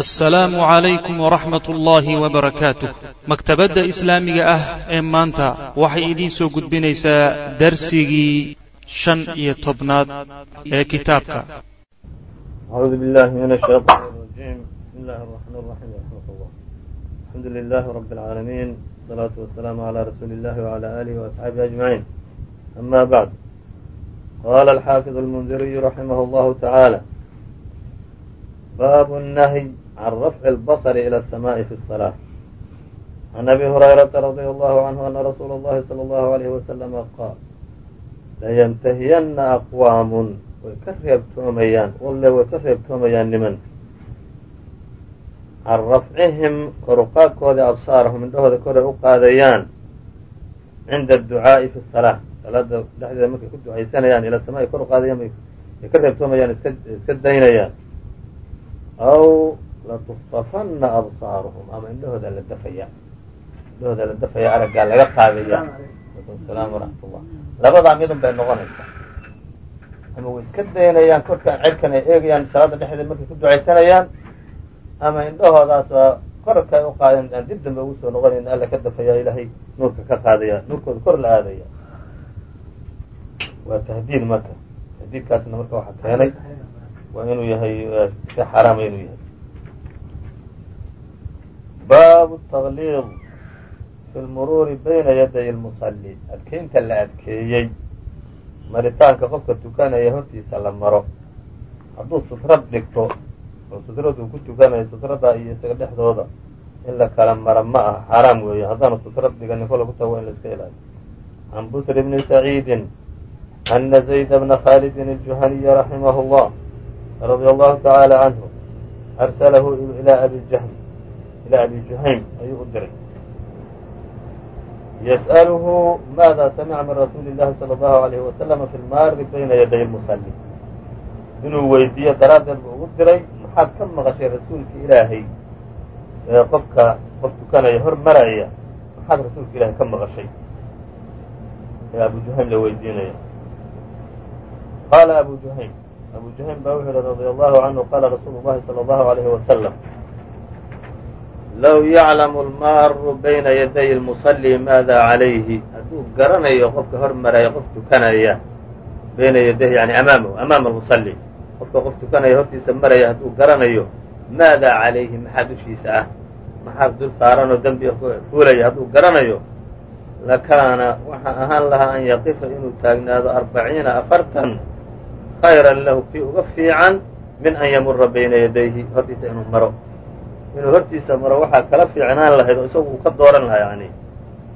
assalaamu calaykum waraxmat ullaahi wabarakaatuh maktabadda islaamiga ah ee maanta waxay idiin soo gudbinaysaa darsigii shan iyo tobnaad ee kitaabka. Acuudu billahi min ashayaan rajim bismi llahi araxmaan raxiim raxmat allah alxamdu lilaahi rabbi alcaalamiin wasalaatu wasalaamu calaa rasuuli illahi wacalaa aalihi waasxaabihi ajmaciin. Ama bacd. Qaala alxaafidu almundiriyu raximah allahu tacaala baabu nahyi عن رفع البصر إلى السماء في الصلاة عن أبي هريرة رضي الله عنه أن رسول الله صلى الله عليه وسلم قال laynتahiyana أqwاam way ka reebtoomayaan walle way ka reebtoomayaan niman can rafcihim koruqaadkoodii absaarahum indhahooda koray u qaadayaan cinda الducaaءi fi الصalاة salaada dhexdeeda markay ku ducaysanayaan ila samaa'i kor u qaadayaan bay ka reebtoomayaan iska daynayaan aw latustafana absaaruhum ama indhahooda la dafaya indhahooda la dafaya araggaa laga qaadaya alaykum salaam waraxmat ullah labadaa midun bay noqonaysaa. Ama way iska daynayaan korkaan cerkan ay eegayaan salaada dhexdeeda markay ku ducaysanayaan ama indhahoodaas waa korka ay u qaadeen aan dib dambe ugu soo noqonayn alla ka dafaya ilaahay nuurka ka qaadaya nuurkooda kor la aadaya. Waa tahdiid marka. Tahdiidkaasna marka waxaa keenay waa inuu yahay si xaraama inuu yahay baabu taqliid fi lmuruuri bayna yaday lmusalli adkeynta la adkeeyey maritaanka qofka tukanaya hortiisa la maro hadduu sutrad dhigto oo sutraduu ku tukanayo sutrada iyo isaga dhexdooda in la kala maro ma aha xaaraam weeye haddaanu sutrad dhiganin kola ku tago in la iska ilaaliyo can busr bni saciidin ana zayd bna khaalidin aljuhaniy raximah اllah radia allahu tacaala canhu arsalahu ilaa abi jahm ilaa abi juhaym ayuu u diray yas'aluhu maada samica min rasuuli اllahi salى allahu alayhi wasalama fi lmaari bayna yaday lmusalli inuu weydiiyo daraaddeed buu ugu diray maxaad ka maqashay rasuulka ilaahay ee qofka qof tukanaya hor maraya maxaad rasuulka ilaahay ka maqashay ee abu juhaym la weydiinaya qaala abu juhaym abu juhaym baa wuxuu yihi radia allahu canhu qaala rasuulu llahi salى allahu alayhi wasalam low yaclamu almaaru bayna yaday lmusalli maada calayhi hadduu garanayo qofka hor maraya qof tukanaya bayna yadayhi yani amaamahu amaama almusalli qofka qof tukanaya hortiisa maraya hadduu garanayo maada calayhi maxaa dushiisa ah maxaa dul saaranoo dembi fuulaya hadduu garanayo lakaana waxaa ahaan lahaa an yaqifa inuu taagnaado arbaciina afartan khayran lahu kii uga fiican min an yamura bayna yadayhi hortiisa inuu maro inuu hortiisa maro waxaa kala fiicnaan lahayd oo isagu ka dooran lahaa yani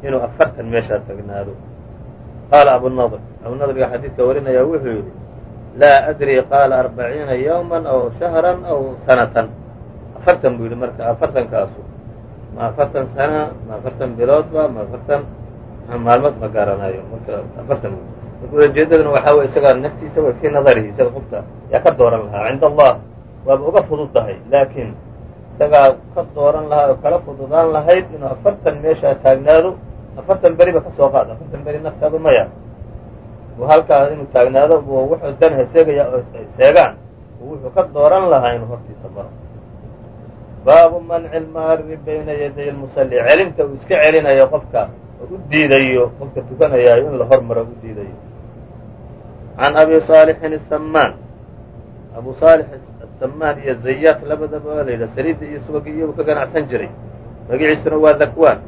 inuu afartan meeshaa taagnaado qaala abunadr abunadriga xadiidka warinaya wuxuu yidhi laa adri qaala arbaciina yawman aw shahran aw sanatan. Afartan buu yidhi marka afartankaasu. Ma afartan sana ma afartan biloodba ma afartan maalmood ma garanayo marka afartan marka ujeedaduna waxaa wey isagaa naftiisa way fii nadarihi isaga qofka yaa ka dooran lahaa cinda allah. Waaba uga fudud tahay laakiin isagaa ka dooran lahaa oo kala fududaan lahayd inuu afartan meeshaa taagnaado afartan beriba ka soo qaad afartan beri naftaadu maya halkaa inuu taagnaado wuxuu dan heseegaya oo ay seegaan. Wuxuu ka dooran lahaa inuu hortiisa maro. Baabu manci lmaari bayna yaday lmusalli celinta uu iska celinayo qofka u diidayo qofka tukanayaayo in la hormaro u diidayo. Can abi saalixin asamaan abu saalix asamaan iyo zayaat labadaba waa la yidhaha saliidda iyo subagi iyuu ka ganacsan jiray. Magaciisuna waa dakwaan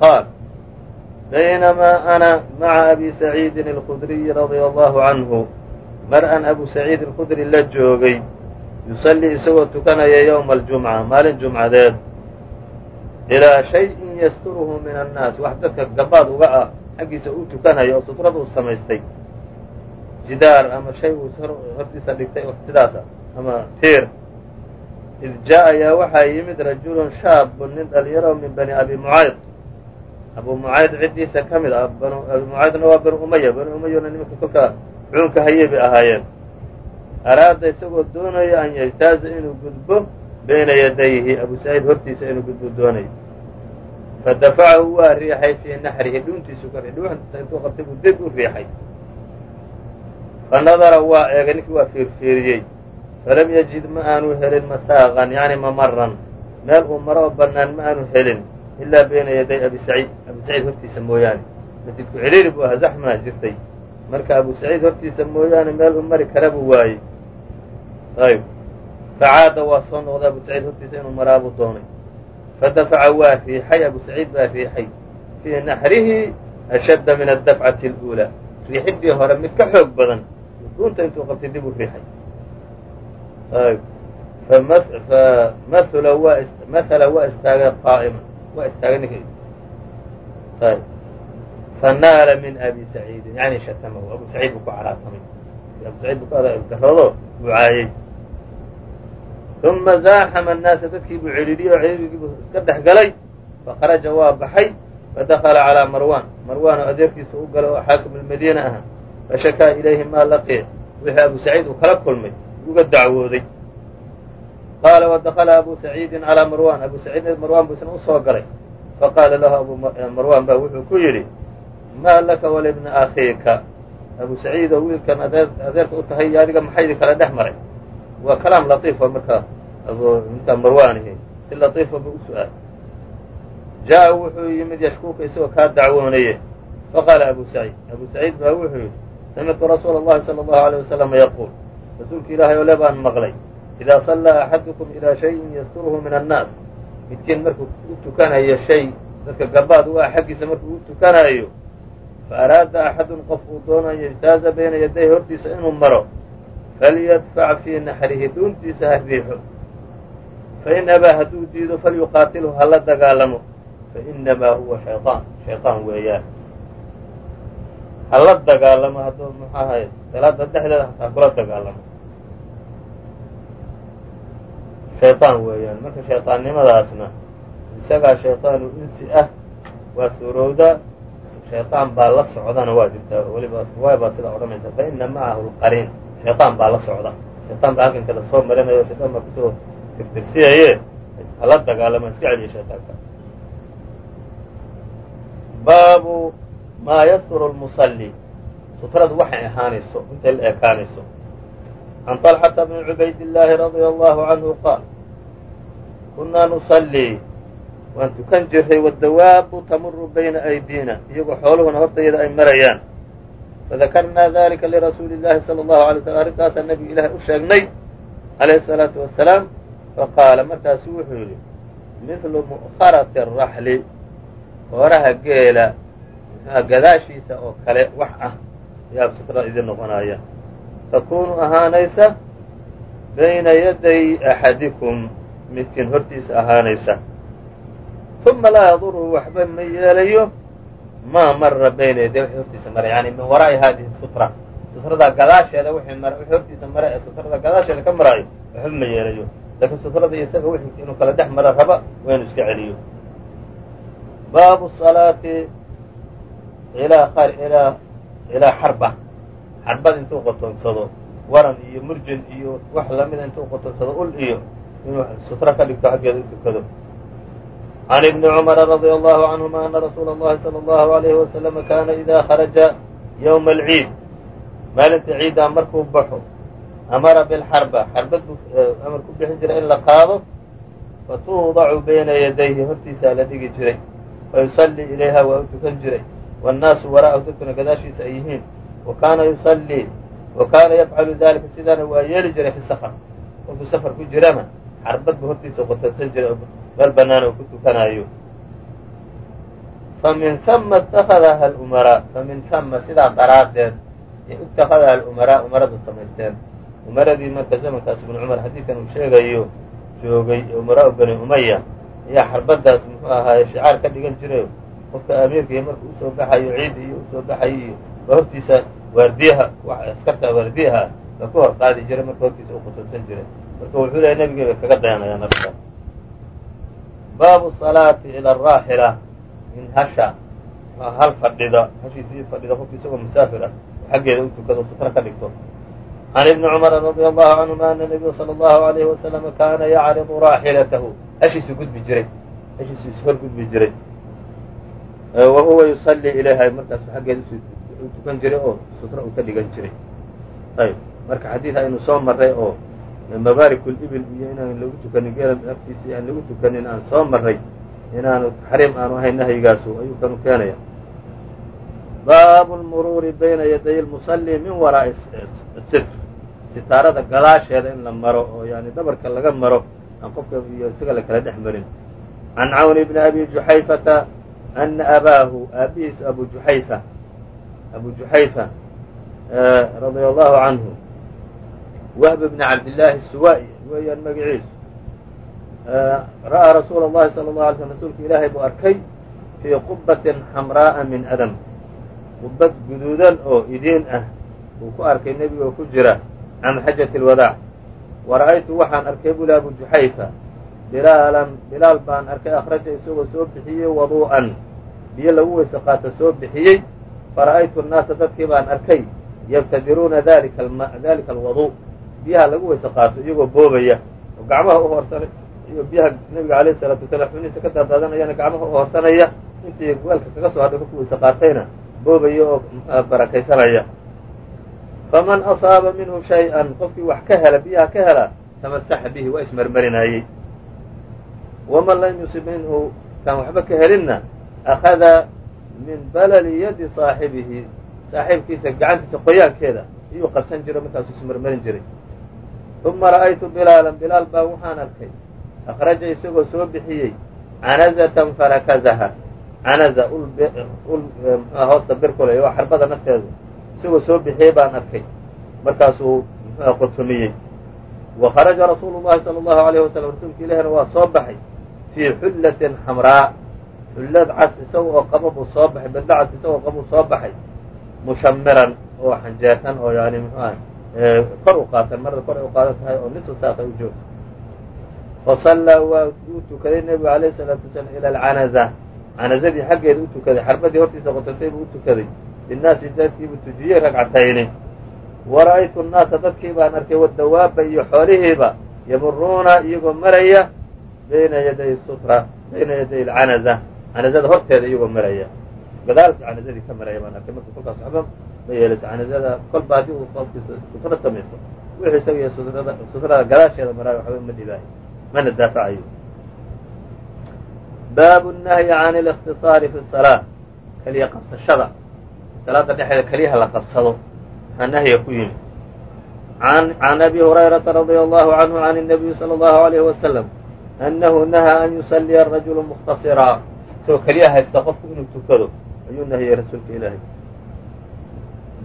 qaal baynamaa ana maca abi saciidin alkhudriyi radia allahu canhu mar an abu saciid alkhudri la joogay yusallii isagoo tukanaya yowma aljumca maalin jumcadeed. Ilaa shayin yasturuhu min annaas. Wax dadka gabaad uga ah xaggiisa uu tukanayo oo sutrad uu samaystay jidaar ama shay uu hortiisa dhigtay sidaasa ama tiir. Id jaa ayaa waxaa yimid rajulun shaabun nin dhalinyaro min bani abi mucayd abu mucayd ciddiisa ka mid ah abi mucaydna waa banu umaya banu umayana nimanka kolka cuunka hayey bay ahaayeen. Araada isagoo doonayo an yajtaaza inuu gudbo bayna yadayhi abu saciid hortiisa inuu gudbo doonayo fadafacahu waa riixay fii naxrihi dhuuntiisu ka intuu qabtay buu dib u riixay fa nadara waa eegay ninkii waa fiirfiiriyey falam yajid ma aanu helin masaaqan yani mamaran meel uu maro oo bannaan ma aanu helin ilaa bayna yaday abi saciid abu saciid hortiisa mooyaane masjidku ciriiri buu ahaa zaxmaa jirtay marka abu saciid hortiisa mooyaane meel uu mari kara buu waayey ayb facaada waa soo noqday abu saciid hortiisa inuu maraabuu doonay fadafaca waa riixay abu saciid baa riixay fii naxrihi ashadda min adafcati اluulaa riixidii hore mid ka xoog badan duunta intuu qabtay dib u riixay. Famathala waa istaagay qaa'iman waa istaagay ninka fanaala min abi saciidin yani shatamahu abu saciid buu ku caraatamay abu saciid buu ku daroodo buu uma zaaxama annaasa dadkii buu celiliyey oo celilgii buu iska dhex galay fakharaja waa baxay fadakala calىa marwan marwan oo adeerkiisa u galay oo xaakim almadiina aha fashakaa ilayhi maa laqiya wixii abu saciid uu kala kulmay uga dacwooday qaala wadakala abu saciidin calىa marwan abu saciidna marwan buu isna u soo galay faqaala lahu abu marwan ba wuxuu ku yidhi maa laka walibna akhiika abu saciid oo wiilkan adeerka u tahay iyo adiga maxay kala dhex maray waa kalaam latiifa marka ninka marwaanihi si latiifa bu u su'aal jaa wuxuu yimid yashkuuka isagoo kaa dacwoonaye faqaala abu saciid abu saciid baa wuxuu yidhi samictu rasuula اllahi salى اllahu alيه wasalama yaquul rasuulka ilaahay ole baan maqlay idaa sallaa axadukum ilaa shayin yasturuhu min annaas midkiin markuu u tukanayo shay dadka gabaad u ah xaggiisa markuu u tukanayo fa araada axadun qof uu doonayo ijtaaza bayna yaday hortiisa inuu maro falyadfac fii naxrihi dhuuntiisa ha riixo fain abaa hadduu diido falyuqaatilhu hala dagaalamo fainamaa huwa shayطaan shayطaan weeyaan hala dagaalamo hadduu muxuu ahay salaada dhexdeeda hataa kula dagaalamo shayطaan weeyaan marka shayطaannimadaasna isagaa shayطaanu insi ah waa suurowda shayطaan baa la socdana waa jirtaa weliba riwaaya baa sidaa odhanaysa faina macahu lqariin shayطaan baa la socda shayطaan baa halkanka la soo marinayo shayطaan baa kusoo tirtirsiyaye hala dagaalamo iska celiya shayطaanka baabu maa yasturu lmusalli sutradu waxay ahaanayso intay la ekaanayso can طalxata bni cubaydillaahi radia allahu canhu qaal kunaa nusallii waan tukan jiray wadawaabu tamuru bayna aydiina iyagoo xooluhuna hortayada ay marayaan fadakarnaa dalika lirasuuli llahi salى اllahu alay slm arrintaasaa nebigu ilaahay u sheegnay alayh الsalaatu wasalaam faqaala markaasu wuxuu yidhi mihlu mu'harati الraxli hooraha geela gadaashiisa oo kale wax ah ayaa sutra idin noqonaya. Takunu ahaanaysa bayna yaday axadikum midkiin hortiisa ahaanaysa. Uma laa yadurhu waxba ma yeelayo. Maa mara bayna yaday wixii hortiisa maray yani min waraa'i hadihi sutra. Sutrada gadaasheeda wixii mara wixii hortiisa mara ee sutrada gadaasheeda ka maraayo waxba ma yeelayo. Laakiin sutrada isaga wixii inuu kala dhex mara raba waa iska celiyo. Baabu salaati ilaa xarba xarbad intuu qotoonsado waran iyo murjin iyo wax lamida intuu qotoonsado ul iyo inuu sutro ka dhigto xaggeeda u tukado can ibni cumara radia allahu canhuma ana rasuula اllahi salى allahu alayhi wasalama kaana idaa kharaja ywma alciid. Maalinta ciiddaa markuu baxo amara bilxarba xarbad buu amar ku bixin jiray in la qaado. Fatuudacu bayna yadayhi hortiisaa la dhigi jiray. Fayusallii ilayha waa u tukan jiray wاnnaasu waraa'ahu dadkuna gadaashiisa ay yihiin wa kaana yusallii wa kaana yafcalu dalika sidaana waa yeeli jiray fi safar kolkuu safar ku jirana xarbad buu hortiisa qotansan jiray meel bannaan oo ku tukanaayo famin hama itakadaha alumaraa famin hama sidaa daraaddeed itakadaha alumaraa umaradu samaysteen umaradii marka zamankaas ibnu cumar xadiidkan uu sheegayo joogay umaraa bani umaya ayaa xarbadaas muxuu ahaaye shicaar ka dhigan jiray qofka amiirka iyo markuu u soo baxayo ciidda iyo u soo baxayo iyo hortiisa waardiyaha askarta waardiyaha baa ku hor qaadi jiray marka hortiisa u qutunsan jiray. Marka wuxuu leeya bay kaga dayanayaan arrintaas baabu salaati ila araaxila in hasha. Hal fadhida hashiisii fadhida qofki isagoo musaafir ah xaggeeda u tukado sutro ka dhigto. Can ibni cumara radia allahu canhuma ana nabiya sala allahu alayhi wasalama kaana yacridu raaxilatahu. Hashiisu gudbi jiray. Hashiisu ishor gudbi jiray wa huwa yusallii ilayha markaasu xaggeeda tukan jiray oo sutro uu ka dhigan jiray. Ayb marka xadiid aynu soo marray oo mabaarik libil iyo inaan lagu tukanin geela agtiisa aan lagu tukanin aan soo maray inaanu taxriim aanu ahayn nahyigaasu ayuu kanu keenaya baabu lmuruuri bayna yaday lmusalli min waraa'i sitr sitaarada gadaasheeda in la maro oo yani dhabarka laga maro aan qofka iyo isaga la kala dhex marin. Can cawni bni abi juxayfata ana abaahu aabihiis abu juxayfa abu juxayfa radia allahu canhu wahb bni cabdillaahi suwaa'i weeyaan magaciisu ra'aa rasuula allahi sala allahu alay slm rasuulka ilaahay buu arkay fii qubatin xamraa'a min adam qubbad guduudan oo idiin ah uu ku arkay nebigo ku jira can xajati alwadaac wa ra'aytu waxaan arkay bula abu juxayfa bilaalan bilaal baan arkay akhraja isagoo soo bixiyey waduu'an. Biyo lagu weyso qaata soo bixiyey. Fara'aytu annaasa dadkii baan arkay yabtadiruuna dalika alwaduu' biyaha lagu weyse qaato iyagoo boobaya. Oo gacmaha u hoorsanay iyo biyaha nebiga calayhi salaatu wasalaam xubnihiisa ka daadaadanayana gacmaha u horsanaya. Intii weelka kaga soo hadhay kolku weyse qaatayna boobaya oo ah, barakaysanaya. Faman asaaba minhu shay-an qofkii wax ka hela biyaha ka hela tamasaxa bihi waa ismarmarinaayey waman lam yusib minhu kaan waxba ka helinna akhada min balali yadi saaxibihi saaxiibkiisa gacantiisa qoyaankeeda iyuu qabsan jiro markaasuu ismarmarin jiray uma ra'aytu bilaalan bilaal baa waxaan arkay akhraja isagoo soo bixiyey canazatan farakazaha canaza ul hoosta birkule waa xarbada nafteedu isagoo soo bixiyey baan arkay markaasuu mxua qotomiyey wa kharaja rasuulu llahi sala allahu alayh wasalam rasuulka ilahina waa soo baxay fii xullatin xamraa xullad cas isaga oo qaba buu soo baxay bedlo cas isagoo qabuu soo baxay mushamiran oo xanjeersan oo yani mxuah kor u qaatan marada kor ay u qaadan tahay oo nisu saaqay u joogto fasallaa waa uu tukaday nebigu alayh salaatu wasalaam ila alcanaza canazadii xaggeeda u tukaday xarbadii hortiisa qotantay buu u tukaday binnaasi dadkiibuu tujiyey ragcatayni wa ra'aytu nnaasa dadkii baan arkay wadawaaba iyo xoolihiiba yamuruuna iyagoo maraya bayna yaday sutra bayna yaday alcanaza canazada horteeda iyagoo maraya gadaalka canazadii ka maraya baan arkay marka kolkaas waxba ma yeelayso canazada kolba haddii uu qofkiisa sutro samaysto wixii isaga iyo sutrada sutrada gadaasheeda maraayo waxba ma dhibaayo mana daafacayo baabu الnahyi can اlاktiصaari fi الsalaa keliya qabsashada salaada dhexeeda keliyaha la qabsado maxaa nahyiga ku yimi can abi hurayraةa radي allahu canhu can الnabiyi salى اllahu عalayh wasalam annahu nahaa an yusaliya arajulu mukhtasira isagoo keliya haysta qofku inuu tukado ayuu nahiyey rasuulka ilaahay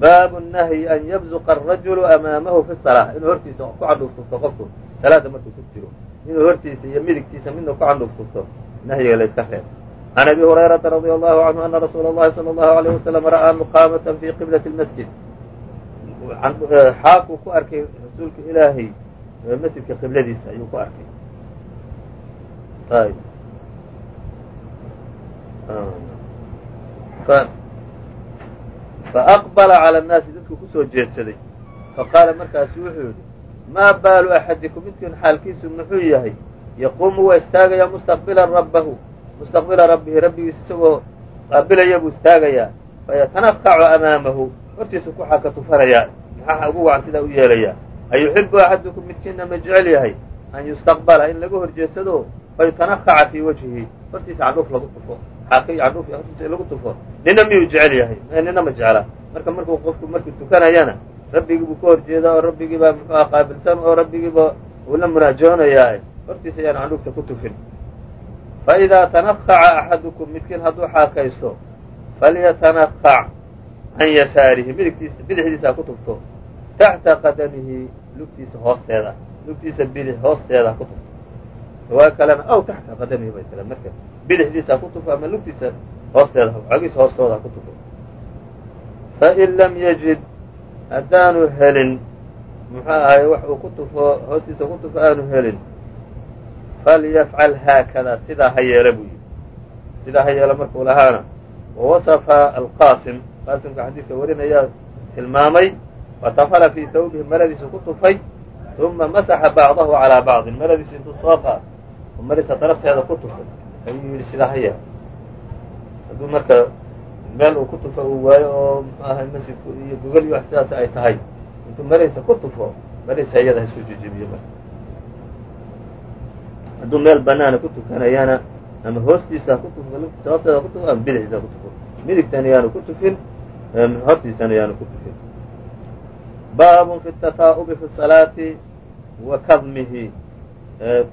baabu nahyi an yabzuqa arajulu amaamahu fi salaa inuu hortiisa ku candhuuftufto qofku salaada markuu ku jiro inuu hortiisa iyo midigtiisa midna ku candhuuftufto nahyiga la yska reeb can abi hurayrata radia allahu canhu ana rasuula اllahi salى allahu alayh wasalam ra'aa muqaamatan fi qiblati اlmasjid xaakuu ku arkay rasuulka ilaahay masjidka qibladiisa ayuu ku arkay faaqbala cala annaasi dadku ku soo jeedsaday faqaala markaasu wuxuu yidhi maa baalu axadikum midkiin xaalkiisu muxuu yahay yaquumu waa istaagayaa mustaqbilan rabbahu mustaqbila rabbihi rabbigiisa isagoo qaabilaya buu istaagayaa fayatanaqacu amaamahu hortiisu ku xaka tufanayaa maxaa ugu wacan sidaa u yeelayaa ayuxibu axadukum midkiina ma jecel yahay an yustaqbala in laga horjeedsado fayutanaqaca fii wajhihi hortiisa candhuuf lagu tufo. Xaaka iyo candhuuf hortiisa lagu tufo. Nina miyuu jecel yahay? Nina ma jecla. Marka markuu qofku markuu tukanayana rabbigii buu ka horjeedaa oo rabbigii baa muxuha qaabilsan oo rabbigiiba uu la munaajoonayaa hortiisa ayaan candhuufta ku tufin. Faidaa tanaqaca axadukum midkiin hadduu xaakaysto falyatanaqac can yasaarihi bidixdiisa ku tufto. Taxta qadamihi lugtiisa hoosteeda lugtiisa bidix hoosteeda ku tufto riwaayo kalena aw taxta qadamihi bay tira marka bidixdiisa ku tufo ama lugtiisa hoosteeda cagiisa hoostooda ha ku tufo fain lam yajid haddaanu helin muxuu ahay wax uu ku tufo hoostiisa ku tufo aanu helin. Falyafcal haakada sidaa ha yeela buu yidhi. Sidaa ha yeela markuu lahaana. Wawasafa alqaasim qaasimka xadiidka warinayaa tilmaamay fatafala fii hawbihi maradiisa ku tufay uma masaxa bacdahu calaa bacdin. Maradiisa intuu soo qaad oo maradiisa darafteeda ku tufay ayuu yidhi sidaa hadduu marka meel uu ku tufo uu waayo oo muxuu ahay masjidku iyo gogol iyo wax sidaas ay tahay intuu maradiisa ku tufo marisa iyada ha isku jijibiyo marka. Hadduu meel banaana ku tukanayana ama hoostiisa ku tufo ku tufo ama bidixdiisa ha ku tufo midigtana yaanu ku tufin hortiisana yaanu ku tufin. Baabun fi tafaa'ubi fi salaati wa kadmihi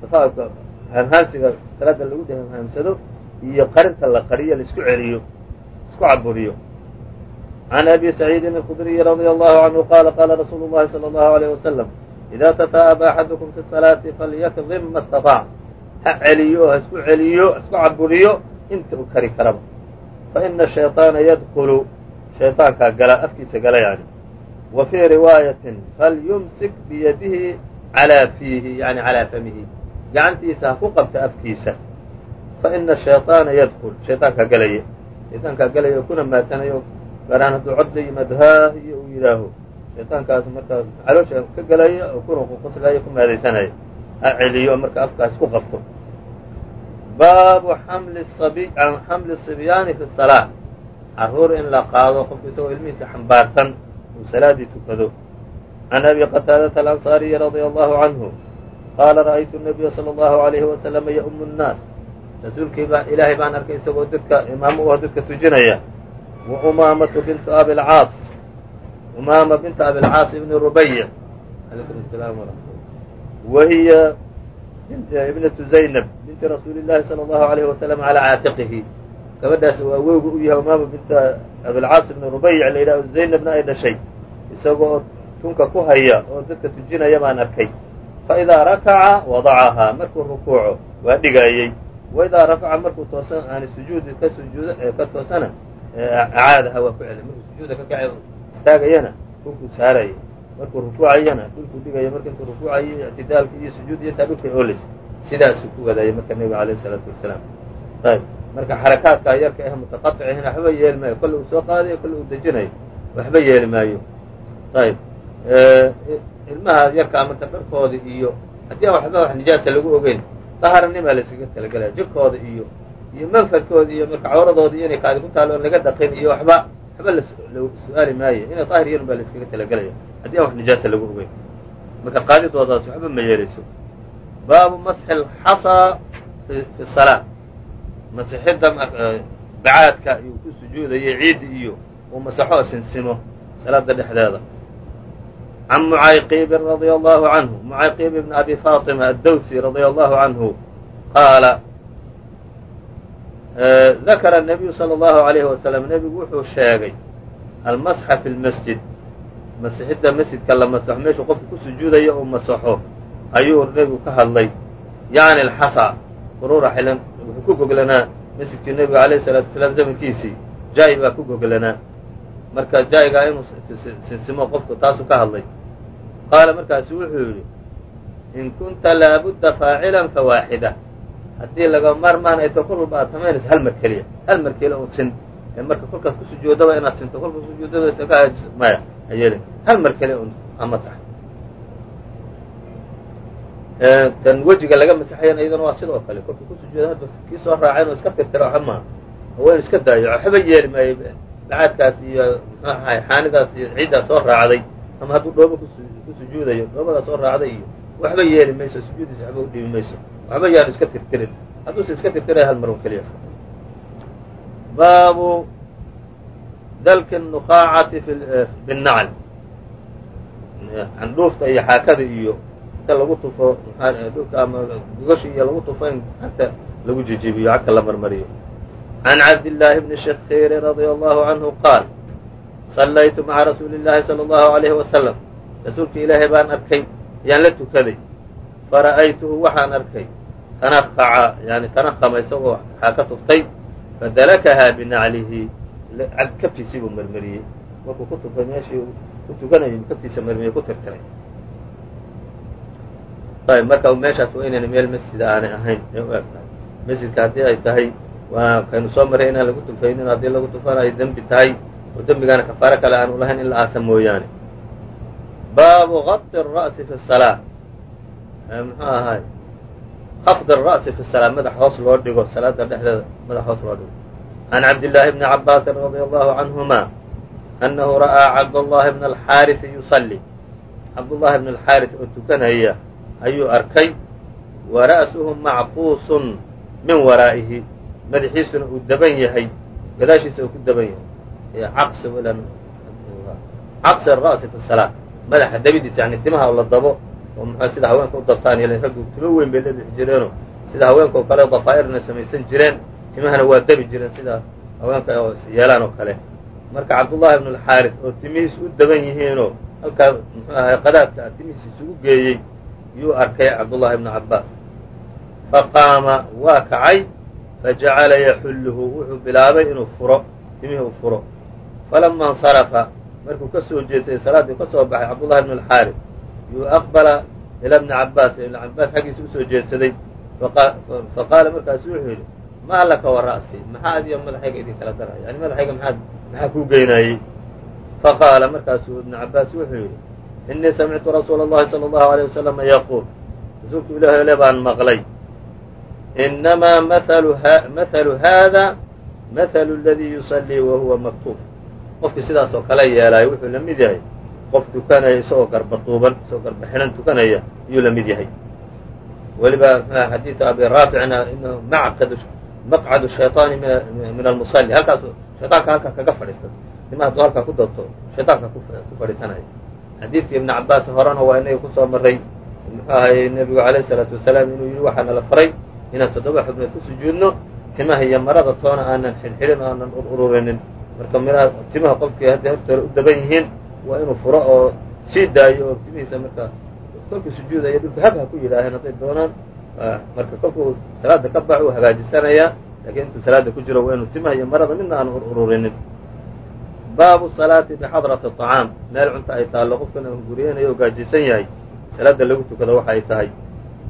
tafaaubka hamhaamsiga salaada lagu hamhaamsado iyo qarinta la qariyo laisku celiyo isku caburiyo عن أbي سعيid الخdري رضي الله عنه qال qاla رsuل الlhi صلى الله عليه وسلم إذا تفاءب أحadكم في الصلاaة فlyكظم ma اsتطاع ha celiyo ha isku celiyo isku caburiyo inta u kari karaba faإna الشhayطاana ydkl shayطaankaa gala afkiisa gala yani wa fيi riwaayaة falyumsik biyadihi عalى fiihi yani عalىa famihi gacantiisa ha ku qabta afkiisa faإna الشhayطاana ydkl shayطaankaa galaya shayطaankaa galaya kuna maatanayo gaaraan hadduu cod la yimaado haa iyo uu yidhaaho shayطaankaas markaa caloosha ka galaya oo kuna ququslaya ku maadaysanaya ha celiyo marka afkaas ku qabto baabu xamli الصibyaani fi الصalاة caruur in la qaado qofku isagoo ilmihiisa xambaarsan uu salaadii tukado عan abi qataadaةa alanصاariyi radي allahu canhu qaala ra'aytu nabiya sala allahu alayhi wasalama yaumu nnaas rasuulkii baa ilaahay baan arkay isagoo dadka imaamo u ah dadka tujinaya wa umaamatu bintu abilcaas umaama binta abilcaas ibni rubayic alaykum salaam waraxmatullah wa hiya ibnatu zaynab binti rasuuli llahi sala allahu alayhi wasalam calaa caatiqihi gabadhaas waa awowga u yahay umaama binta abilcaas ibni rubayic la yidhaho zaynabna ay dhashay isagoo tunka ku haya oo dadka tujinaya baan arkay faidaa rakaca wadacahaa markuu rukuuco waa dhigaayey waidaa rafaca markuu toosan aani sujuudi ka sujuud ka toosana acaadaha waa ku celiy markuu sujuuda ka kace istaagayana dhulkuu saaraya markuu rukuucayana dhulkuu dhigaya marka intuu rukuucayo ictidaalka iyo sujuud iyo taa dhulkay oolaysa sidaasuu ku wadayay marka nebiga alayh isalaatu wasalaam ayb marka xarakaadka yarka ah mutaqaطicihina waxba yeeli maayo kolle uu soo qaadayo kolle uu dejinayo waxba yeeli maayo ayb ilmaha yarkaa marka dharkooda iyo haddii aan waxba wax nijaasa lagu ogeyn daharannimaa layskaga talagelaya jirkooda iyo iyo manfadkooda iyo marka cawradooda iyo inay kaadi ku taalo laga dhaqin iyo waxba waxba la su'aali maayo inay daahir yarun baa layskaga talagelaya haddii aan wax nijaasa lagu ogeyn. Marka qaadidoodaas waxba ma yeelayso baabu masxi alxasaa fi salaa masixidda bacaadka iyuu ku sujuudayay ciiddi iyo uu masaxo sinsimo salaada dhexdeeda can mucayqiibin radia allahu canhu mucayqiib ibn abi faatima addawsi radia allahu canhu qaala dakara nabiyu sala allahu alayhi wasalam nebigu wuxuu sheegay almasxa fi lmasjid masixidda masjidka la masaxo meeshuu qofku ku sujuudayo uu masaxo ayuu nebigu ka hadlay yacni alxasa quruura xilan wuxuu ku goglanaa masjidkii nebiga alayh salaatu wasalaam zamankiisii jaa'i baa ku goglanaa marka jaa'igaa inuu sinsimo qofku taasuu ka hadlay. Qaala markaasu wuxuu yidhi in kunta laabudda faacilan fawaaxida haddii laga maarmaan ay to kol walba aad samaynayso hal mar keliya. Hal mar keliya un sin. Marka kolkaas ku sujuudaba inaad sinto kolka sujuudada ka maya ayeli hal mar keliya un amasax tan wejiga laga masaxayan iyaduna waa sidoo kale. Kolka ku sujuuda hadda kii soo raacay inuu iska tirtira waxa maaha waa iska daayo waxba yeeli maayo bacaadkaas iyo ahay xaanidaas iyo ciiddaas soo raacday ama hadduu dhoobo ku sujuudayo dhoobadaa soo raacday iyo waxba yeeli mayso sujuudiisa waxba u dhibi mayso waxba yaanu iska tirtirin. Hadduuse iska tirtiraya hal mar un keliya baabu dalki nuqaacati binacl candhuufta iyo xaakada iyo inta lagu tufo dhulka ama gogashi iyo lagu tufo in agta lagu jijibiyo agta la marmariyo can cabdillaahi bni shakiiri radia allahu canhu qaal sallaytu maca rasuuli llaahi sala allahu alayhi wasalam rasuulka ilaahay baan arkay ayaan la tukaday fara'aytuhu waxaan arkay tanaqaca yani tanaqama isagoo waxaa ka tuftay fadalakahaa binaclihi kabtiisii buu marmariyey markuu ku tufay meeshii ku tukanayo kabtiisa marmariyey ku tirtiray ayb marka meeshaas waa inayna meel masjida aanay ahayn u ay waa kaynu soo maray inaan lagu dufaynin haddii lagu tufana ay dembi tahay oo dembigaana kafaaro kale aanu lahayn in la aasa mooyaane baabu kafdi ra'si fi salaa mxuu ahay khafdi ra'si fi salaa madax hoos loo dhigo salaada dhexdeeda madax hoos loo dhigo can cabdillaahi bni cabaasin radia allahu canhuma annahu ra'aa cabdullahi bna alxaarisi yusalli. Cabdullahi bna alxaaris oo tukanaya ayuu arkay wa ra'suhu macquusun min waraa'ihi madaxiisuna uu daban yahay gadaashiisa uu ku daban yahay. Caqsi ara'si fi salaa madaxa dabidiisa yani timaha la dabo oo muxua sida haweenka u dabtaan yl raggu timo weyn bay la bixi jireenoo sida haweenka oo kale dafaa'irna samaysan jireen timahana waa dabi jireen sida haweenka yeelaan oo kale. Marka cabdullahi bn alxaaris oo timihiis u daban yihiinoo halkaa muxuu ahay qadaadka timihiis isugu geeyey yuu arkay cabdullahi bnu cabbaas. Faqaama waa kacay fajacala yaxulluhu wuxuu bilaabay inuu furo timihii uu furo falama insarafa markuu ka soo jeestay salaaddii ka soo baxay cabdullahi bn alxaaris yuu aqbala ila bni cabbaas ibn cabbaas xaggiisa usoo jeedsaday faqaala markaasu wuxuu yidhi maa laka wa ra'si maxaa adiyo madaxayga idin kala daraya yani madaxayga maxaad maxaa kuu geynaayey faqaala markaasuu ibnu cabbaas wuxuu yidhi innii samictu rasuula اllahi salى اllahu alيyه wasalama yaquul rasuulku ilaahay le baan maqlay inamaa mathalu haada mathalu اladii yusallii wa huwa maktuuf qofkii sidaas oo kale yeelaayo wuxuu la mid yahay qof tukanaya isagoo garba duuban isagoo garba xidhan tukanaya ayuu la mid yahay weliba xadiidu abi raaficna inahu maqcadu shayطaani min almusalli halkaas shayطaanka halkaa kaga fadhiista tima hadduu halkaa ku dabto shayطaanka ku fadhiisanaya xadiidkii ibn cabaas horena waa inaga kusoo maray muxuu ahay nebigu alayh الsalaatu wasalaam inuu yihi waxaa nala faray inaan toddoba xubnood ku sujuudno timaha iyo marada toona aanan xidhxidhin o aanan ururinin. Marka miraha timaha qofkii hadday hortooda u daban yihiin waa inuu furo oo sii daayo oo timihiisa marka kolkii sujuudaya dhulka hab ha ku yidhaaheen hadday doonaan. Marka kolkuu salaada ka baxo uu hagaajisanayaa lakiin intuu salaada ku jiro waa inuu timaha iyo marada midna aanu ururinin. Baabu salaati bixadrati aطacaam meel cunto ay taallo qofkana hunguriyeynayo o gaajaysan yahay. Salaada lagu tukado waxa ay tahay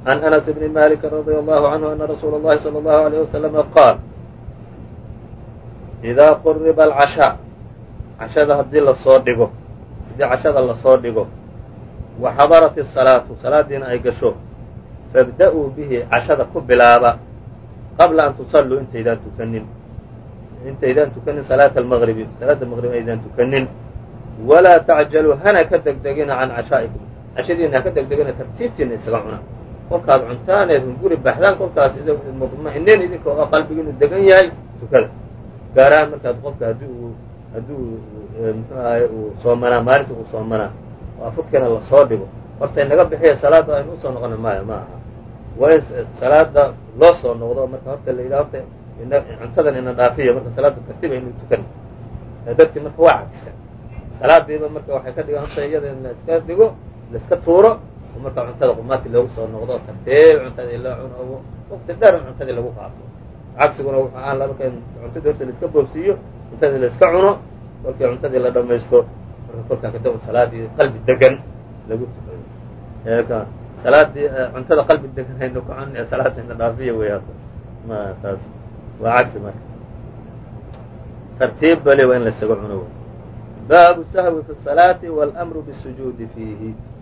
can anas bni maliki radia allahu canhu ana rasuula اllahi salى اllahu alيyh wasalama qaal idaa quriba alcashaa cashada haddii lasoo dhigo haddii cashada lasoo dhigo wa xadarat الsalaatu salaadiina ay gasho fabda'uu bihi cashada ku bilaaba qabla an tusalluu intaydaan tukanin intaydaan tukanin salaata almagribi salaada maqrib aydaan tukanin walaa tacjaluu hana ka degdegina can cashaa'ikum cashadiina ha ka degdegina tartiibtiina isaga cuna kolkaad cuntaaneed hunguri baxdaan kolkaas mudma'iniin idinka oo qalbigiinu degan yahay tukada. Gaar ahaan markaad qofka haddii uu haddii uu muxuu ahay uu soomanaa maalinta uu soomanaa oo afurkiina la soo dhigo. Horta inaga bixiya salaada aynu u soo noqona maayo ma aha. Waa in salaada loo soo noqdo marka horta la yidhaha horta cuntadan ina dhaafiya marka salaada tartiib aynu tukan dadkii marka waa cakisan. Salaadiiba marka waxay ka dhigan horta iyada in la iska dhigo la iska tuuro oo markaa cuntada qumaadki loogu soo noqdo tartiib cuntadii loo cuno waqti dheer cuntadii lagu qaato. Cagsiguna wuxuu ahaan la marka cuntadii horta laiska boobsiiyo cuntadii la cuno kolkii cuntadii la dhamaysto kolkaa kadaba salaadii qalbi degan lagu tukado salaadii eh, cuntada qalbi degan hayna ku cunn salaadayna dhaafiya weya ma taas waa cagsi marka. Tartiib bale waa in la cuno. Baabu sahwi fi salaati walmru bisujuudi fiihi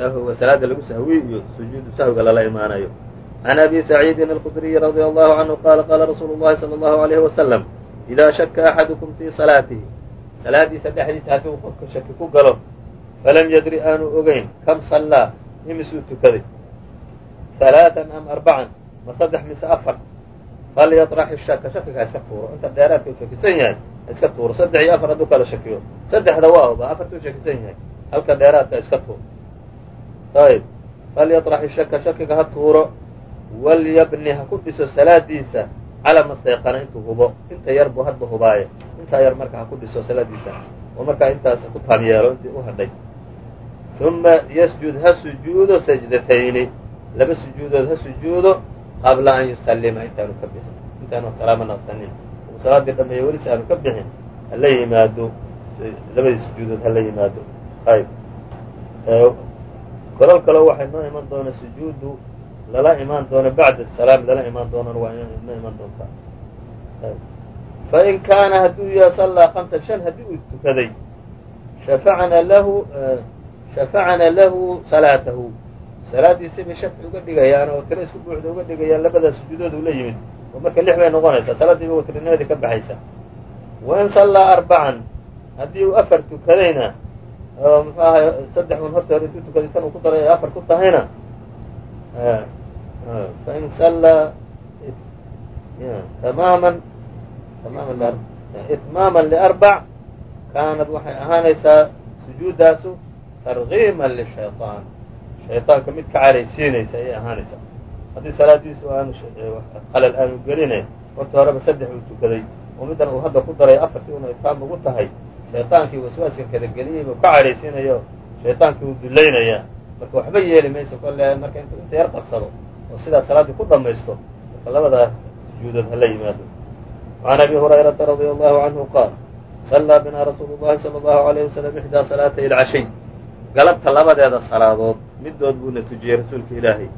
sahwiga salaada lagu sahwiy sujuudu sahwiga lala imaanayo. Can abi saciidin alqudriyi radia allahu canhu qaala qaala rasuulu llahi sala allahu alayhi wasalam ida shaka axadukum fii salaatihi salaadiisa dhexdiisa haddii uu qofka shaki ku galo falam yadri aanu ogeyn kam sallaa? Imisuu tukaday alaaan am arbacan ma saddex mise afar? Falyaطrax ishaka shakiga iska tuuro. Inta dheeraadka u shakisan yahay iska tuuro. Saddex iyo afar hadduu kala shakiyo. Saddexda waa oba afartuu shakisan yahay halka dheeraadka iska tuuro ayb falyaطrax ishaka shakiga ha tuuro walyabni ha ku dhiso salaadiisa calaa mastayqana intuu hubo inta yar buu hadba hubaaye intaa yar marka ha ku dhiso salaadiisa oo markaa intaas ku taam yeelo intii u hadhay uma yasjud ha sujuudo sajdatayni laba sujuudood ha sujuudo qabla an yusallima intaanu ka bixin intaanu salaamo naqsanin salaadii dhameeyo weli si aanu ka golol kaleo waxay noo iman doona sujuudu lala imaan doono bacda salaam lala imaan doonana waa noo iman doontaa fain kaana hadduu yaha sallaa kamsa shan haddii uu tukaday shafacna lahu shafacna lahu salaatahu. Salaadiisi bay shafci uga dhigayaan oo tiro isku buuxda uga dhigayaan labadaa sujuudood uu la yimid. Oo marka lix bay noqonaysaa salaadiiba watrinimadii ka baxaysa. Wain sallaa arbacan haddii uu afar tukadayna oo muxuu ahay saddex un horta hore intuu tukaday tan uu ku daray ay afar ku tahayna. Fain sallaa tamaama tamaama itmaama liarbac kaanad waxay ahaanaysaa sujuuddaasu targiiman lishayطaan shayطaanka mid ka caraysiinaysa ayay ahaanaysaa. Haddii salaadiisu aanu qalal aanu gelinayn horta horeba saddex uu tukaday. Oo middan uu hadda ku daray afartii una itmaam ugu tahay shayطaankii waswaaska kada geliyay buu ka caraysiinaya o shayطaankii uu dulaynayaa marka waxba yeeli mayso kolle marka intu inta yar qabsado oo sidaa salaaddii ku dhamaysto marka labadaas sujuudood hala yimaado وعn abi هurayرaةa رadي الlه عanهu qaal صلىa bina rasuul الlahi slى الlه عlيه وsلم إxdىa صaلaatay الcashiy galabta labadeeda salaadood midood buuna tujiyey rasuulka ilaahay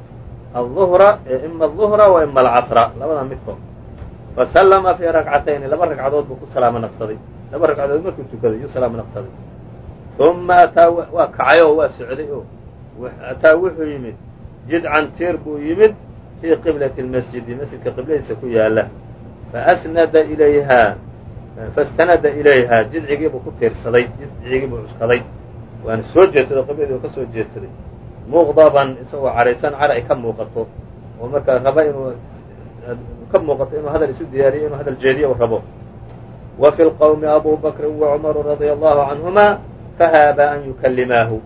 الظهra ima الظهra و ima الcasra labada midkood faslma fii ragcatayni laba ragcadood buu ku salaamo naqsaday laba ragcadood markuu tukaday yuu salaamo naqsaday uma ataa waa kacay oo waa socday oo ataa wuxuu yimid jidcan tiir buu yimid fii qiblati masjidi masjidka qibladiisa ku yaalla fasnada ilayhaa fastanada ilayhaa jidcigiibuu ku tiirsaday jidcigiibuu cuskaday waana soo jeedsado qibladii ka soo jeedsaday muqdaban isagoo caraysan cara ka muuqato oo markaa raba inuu ka muuqato inuu hadal isu diyaariyo inuu hadal jeediyo u rabo. Wa fi lqowmi abu bakrin wa cumaru radia allahu canhuma fahaaba an yukallimaahu.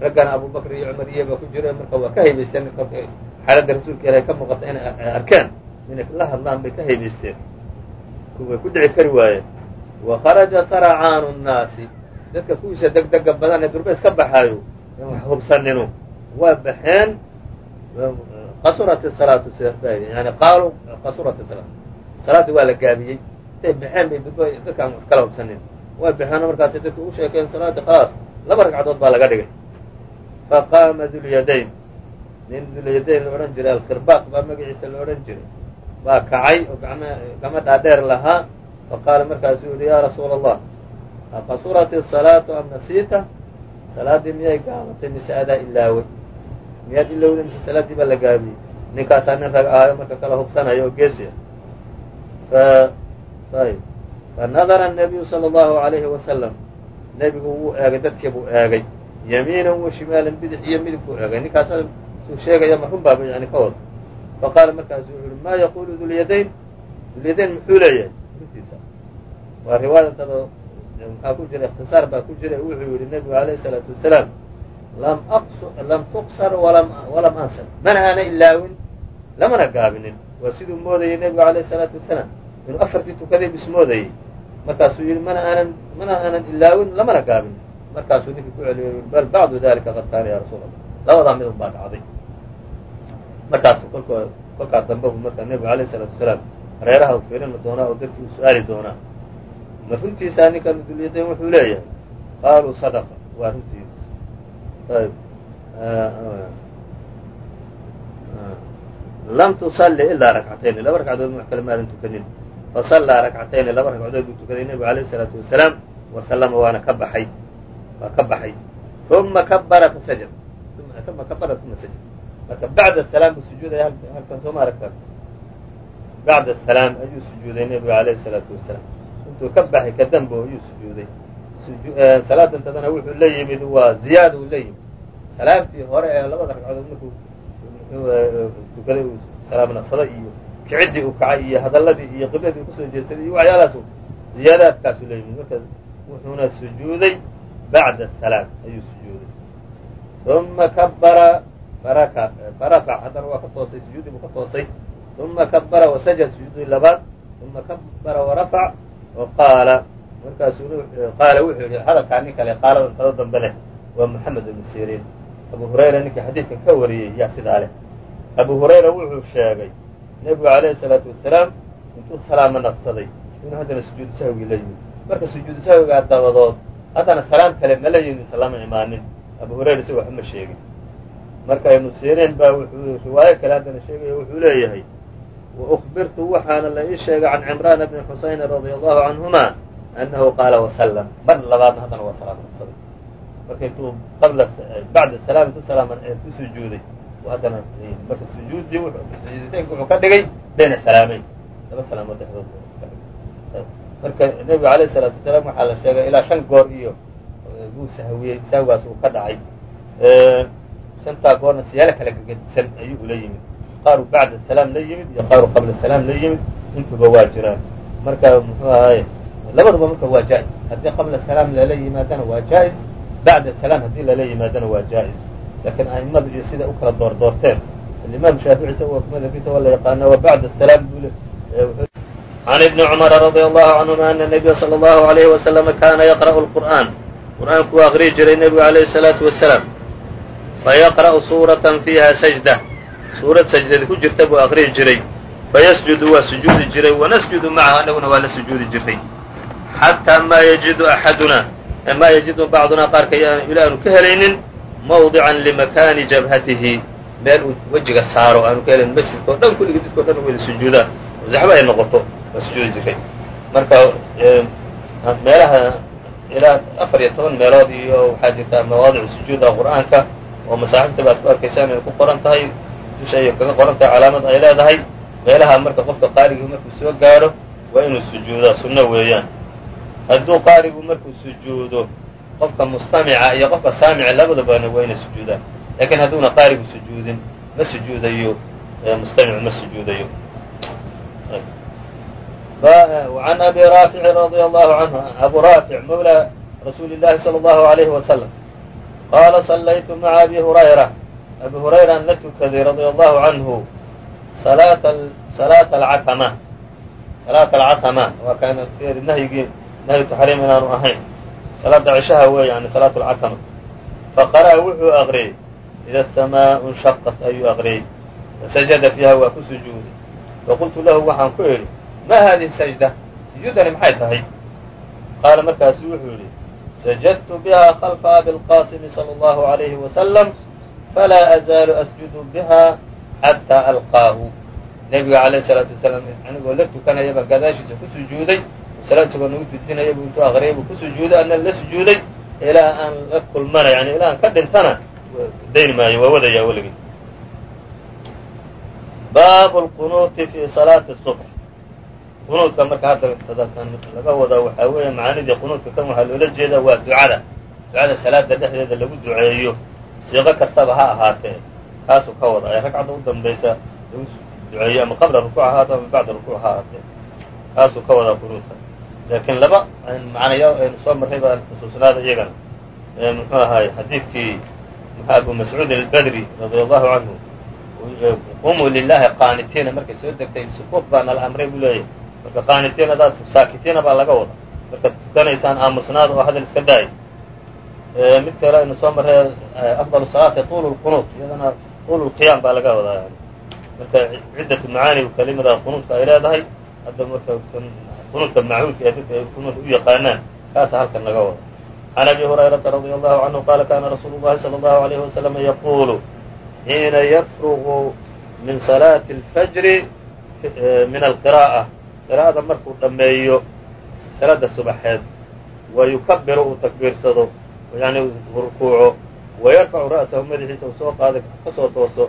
Raggana abu iyo cumar iyo baa ku jira marka waa ka haybaysteen xaaladda rasuulka ilahay ka muuqata inay arkeen. Inay la hadlaan bay ka haybaysteen way ku dhici kari waayeen. Wa kharaja saracaanu nnaasi. Dadka kuwiisa degdega badan ee durbeys ka baxaayo hubsaninu waa baxeen qasurat salaatu yani qaaluu qasurat salaat salaaddii waa la gaabiyey intay baxeen bay durbe dadka aan wax kala hubsanin way baxeenoo markaasay dadka u sheekeen salaadii khalaas laba ragcadood baa laga dhigay faqaama dulyadayn nin dulyadayn la odhan jiray alkirbaaq baa magaciisa la odhan jiray baa kacay oo gama dhaadheer lahaa faqaala markaasuu yihi yaa rasuula allah aqasurat الsalaatu am nasiita salaaddii miyay gaabatay mise adaa ilaaway miyaad ilowday mise salaaddii baa la gaabiyey ninkaasaa nin rag ahayo marka kala hubsanayo oo geesi ah ayb fanadara الnabiyu salى اllahu عalayhi wasalam nebigu wuu eegay dadkii buu eegay yamiinan wa shimaalan bidix iyo midig buu eegay ninkaas uu sheegaya marun baaba yani ka wada faqaala markaasu wuxu uhi maa yaqulu dulyadayn dulyadayn muxuu leeyahay runtiisa waa riwaayatada maxaa ku jira ikhtisaar baa ku jira wuxuu yihi nebigu alayh الsalaatu wasalaam lam tuqsar walam ansar. Mana aana ilaawin? Lamana gaabinin. Waa siduu moodayay nebigu alayh salaatu wasalaam. Inuu afartii tukaday bismoodayey markaasuu yihi mana aanan mana aanan ilaawin lamana gaabinin. Markaasuu ninkii ku celiyo bal bacdu dalika qad kaana ya rasuul allah labadaa mid un dhacday. Markaas kolkoo kolkaa dambe markaa nebigu alayh salaatu wasalaam reeraha u fiirini doonaa oo dadkii u su'aali doonaa. Ma runtiisaa ninkan dulyadan wuxuu leeyahay? Qaaluu sadaqa. Waa runtii ayb lam tusalli ilaa rakcatayni laba ragcadood wax kale maadan tukanin fasallaa rakcatayni laba ragcadood buu tukaday nebigu alayh الsalaatu wasalaam wasalama waana ka baxay waa ka baxay uma kabara fasajad uma kabara uma sajad marka bacda salaam buu sujuudaya halkan sooma aragtaa bacda salaam ayuu sujuuday nebigu alayh الsalaatu wasalaam intuu ka baxay kadambo ayuu sujuuday salaadantadana wuxuu la yimid waa ziyaada uu la yimid. Salaamtii hore ee labada ragcadood markuu tukaday uu salaam naqsaday iyo kiciddii uu kacay iyo hadalladii iyo qibladii uu ku soo jeedsaday iyo waxyaalahaasu ziyaadaadkaasuu la yimid. Marka wuxuuna sujuuday bacda salaam ayuu sujuuday. Uma kabara faraka haddana waa ka toosay sujuuddii buu ka toosay. Uma kabara wasajad sujuudii labaad. Uma kabara warafac qaala markaasu eh, qaala wuxuu yihi hadalkaa nin kale qaalada tada dambe leh waa moxamed ibn siriin. Abu hurayra ninkii xadiidkan ka wariyey yaa sidaa leh. Abu hurayra wuxuu sheegay nebigu alayhi salaatu wasalaam intuu salaamo naqsaday inuu haddana sujuud sahwi la yimid. Marka sujuud sahwigaa dabadood haddana salaam kale ma la yimid salama imaanin. Abu hurayra si waxuma sheegin. Marka ibnu siriin baa wuxuu riwaayo kale haddana sheegayo wuxuu leeyahay wa ukbirtu waxaana la ii sheegay can cimraana bni xusayn radia allahu canhuma أنhu qaala وsلم mar labaadna haddana waa salaam naqsaday marka intuu qabla bacda salaam intuu salaam ku sujuuday haddana marka sujuuddii sujuuditaynka wuxuu ka dhigay bayna salaamayn laba salaamood dhexdood marka nebigu عalيه الصلاaةu وaسلام waxaa la sheegay ilaa شhan goor iyo uu sahwiyey sahwigaas uu ka dhacay shantaa goorna siyaalo kala gegedisan ayuu ula yimid qaaru bacda salaam la yimid iyo qaaru qabla salaam la yimid intuba waa jiraan marka muxuu ahaye labaduba marka waa jaa-is haddii qabla salaam lala yimaadana waa jaa-is bacda salaam haddii lala yimaadana waa jaa-is laakiin a'immadu iyo sida u kala door doorteen alimaam shaafici isagoo madabkiisa waa la yaqaana wa bacda salaam buu can ibni cumara radi allahu canhuma ana nabiya sala allahu alayhi wasalama kana yaqra'u lqur'aan qur'aanku waa aqriyi jiray nebigu alayhi salaatu wasalaam fayaqra'u suuratan fiiha sajda suurad sajdada ku jirta buu aqriyi jiray fayasjudu waa sujuudi jiray wanasjudu macaha anaguna waa xataa maa yajidu axaduna maa yajidu bacdunaa qaarka ilaanu ka helaynin mawdican limakaani jabhatihi meel uu wejiga saaro aanu ka helayn masjidka dhan kulligii dadko dhan wada sujuudaan zaxba ay noqoto waa jiray marka meelaha ilaa afar iyo toban meelood iyo waxaa jirta mawaadicu sujuuda qur'aanka oo masaaxibta baad ku arkaysaan inay ku qoran tahay dusha ayay kaga qoran tahay calaamad ay leedahay meelaha marka qofka qaarigii markuu soo gaadho waa inuu sujuudaa sunno weeyaan hadduu qaarigu markuu sujuudo qofka mustamica iyo qofka saamica labadabana waa inay sujuudaan. Laakiin hadduuna qaarigu sujuudin ma sujuudayo mustamicu ma sujuudayo. An abi raafici radi allahu canhu abu raafic mawla rasuuli llahi salى allahu alayhi wasalam qaala sallaytu maca abi hurayra. Abi hurayran la tukaday radia allahu canhu salaata alcatama salaata alcatama waa kan nahyigii nahytu xariim inaanu ahayn salaada cishaha weeyaan salaatu lcatama faqara'a wuxuu aqriyey ida asamaau nshaqat ayuu aqriyey fasajada fiiha waa ku sujuuday faqultu lahu waxaan ku idhi maa haadihi sajda sujuudani maxay tahay qaala markaasu wuxuu yidhi sajadtu biha khalfa abilqaasimi sala allahu alayhi wasalam falaa azaalu asjudu biha xataa alqaahu nebiga calayh salaatu wasalaam anigoo la tukanaya gadaashiisa ku sujuuday salaad isagoo nagu tujinaya buu intuu aqriyay buu ku sujuuday anna la sujuuday. Ilaa aan la kulmana yani ilaa aan ka dhintana dayn maayo waa wadayaa weligii baabu lqunuuti fi salaati subx qunuudka marka hadda laga wadaa waxaa weeye macaanidii qunuudka kan waxaa loola jeedaa waa ducada. Ducada salaada dhexdeeda lagu duceeyo siiqo kastaba ha ahaatee kaasuu ka wada ee ragcadda u dambaysa lagu duceeyo ama qabla rukuuc ha ahaato ama bacda rukuuc ha ahaatee kaasuu ka wadaa qunuudka laakiin laba macnayaa aynu soo marray baan xusuusnaada iyagana muxuu ahaay xadiidkii abu mascuud albadri radia allahu canhu qumuu lilahi qaanitiina markay soo degtay sukuut baa nala amray buu leeyahay. Marka qaanitiin adaad saakitiina baa laga wada markaad tukanaysaan aamusnaada oo hadal iska daay mid kale aynu soo marray afdal salaati tuulu lqunuut iyadana tuulu lqiyaam baa laga wadaa. Marka ciddatu macaani kelimada qunuudka ay leedahay hadda marka qunuudka macuudka ee dadka ay qunuud u yaqaanaan kaasa halkan laga wada can abi hurayrata radia allahu canhu qaala kana rasuulu llahi salى allahu alayhi wasalama yaquulu xiina yafrugu min salaati اlfajri min alqira'a qira'ada markuu dhammeeyo salaada subaxeed wa yukabiru uu takbiirsado yani rukuuco wayarfacu ra'sahu madaxiisa uu soo qaaday ka soo tooso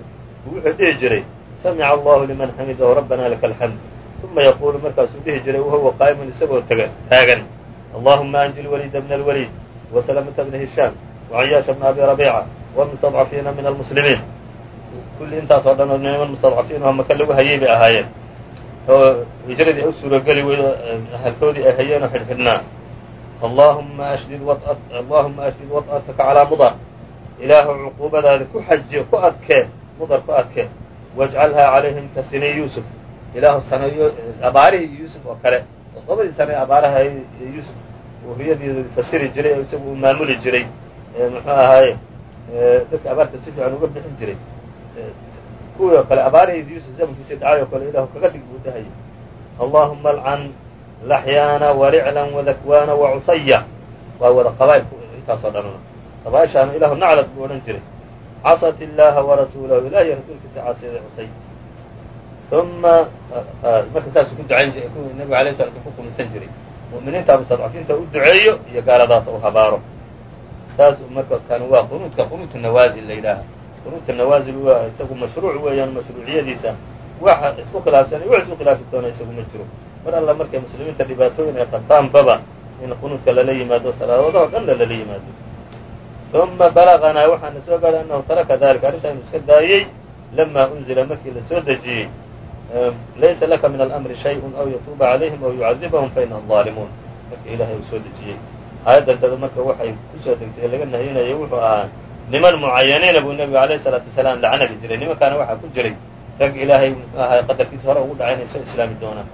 wuxuu dhihi jiray samica allahu liman xamidahu rabbana laka alxamd uma yaquulu markaasuu dhihi jiray wahuwa qaa'imun isagoo taagan allahuma anji lwaliida bna alwaliid wasalamata bna hishaam wacayaasha bna abi rabiica wlmustadcafiina min almuslimiin kulli intaasoo dhan oo niman mustadcafiin oo maka lagu hayay bay ahaayeen oo hijradii u suurogeli weydo ahalkoodii ay hayeen oo xidhxidhnaa allahuma ashdid allahuma ashdid waط'ataka calaa mudar ilaahu cuquubadaada ku xajiyo ku adkee mudar ku adkee wajcalhaa calayhim ka sinay yuusuf ilaahu saneeyo abaarihii yuusuf oo kale toddobadii sane abaaraha yuusuf uu riyadiidu fasiri jiray isagu uu maamuli jiray muxuu ahaaye dadka abaarta si fiican uga bixin jiray kuwii oo kale abaarihiis yuusuf zamankiisii dhacay oo kale ilaahu kaga dhig buu dhahayay allahuma alcan laxyaana wariclan wadakwaana wacusaya waa wada qabaa'ilku intaasoo dhanuna qabaaishaana ilahu naclad buu odhan jiray casat illaha warasuulahu ilah iyo rasuulkiisa caasiyaday cusay uma marka saasuu ku jiray nabigu alay sala slam ku kunuunsan jiray mu'miniinta mustadcafiinta u duceeyo iyo gaaladaas u habaaro saas marka kan waa qunuudka qunuutu nawaasil la yidhaaha qunuuta nawaasil waa isagu mashruuc weeyaan mashruuciyadiisa waxa isku khilaafsan wax isku khilaafi doona isagu ma jiro mar alla markay muslimiinta dhibaatooyin ay qabtaanbaba in qunuudka lala yimaado salaadoodaho dhanna lala yimaado uma balaganaa waxaana soo gaadhay annahu taraka dalika arrintaa inuu iska daayey lama unzila markii la soo dejiyey Ehm, laysa laka min almri shayun aw yatuuba calayhim aw yucadibahum fainahum aalimuun marka ilaahay uu soo dejiyey. Aayaddantada marka waxay ku soo degtay laga nahyanayay wuxuu ahaa niman mucayaniina buu nebigu alayh salaatu wasalaam lacanabi jiray. Nimankaana waxaa ku jiray. Rag ilaahay muxuu ahay qadarkiisa hore ugu dhacay inay soo islaami doonaan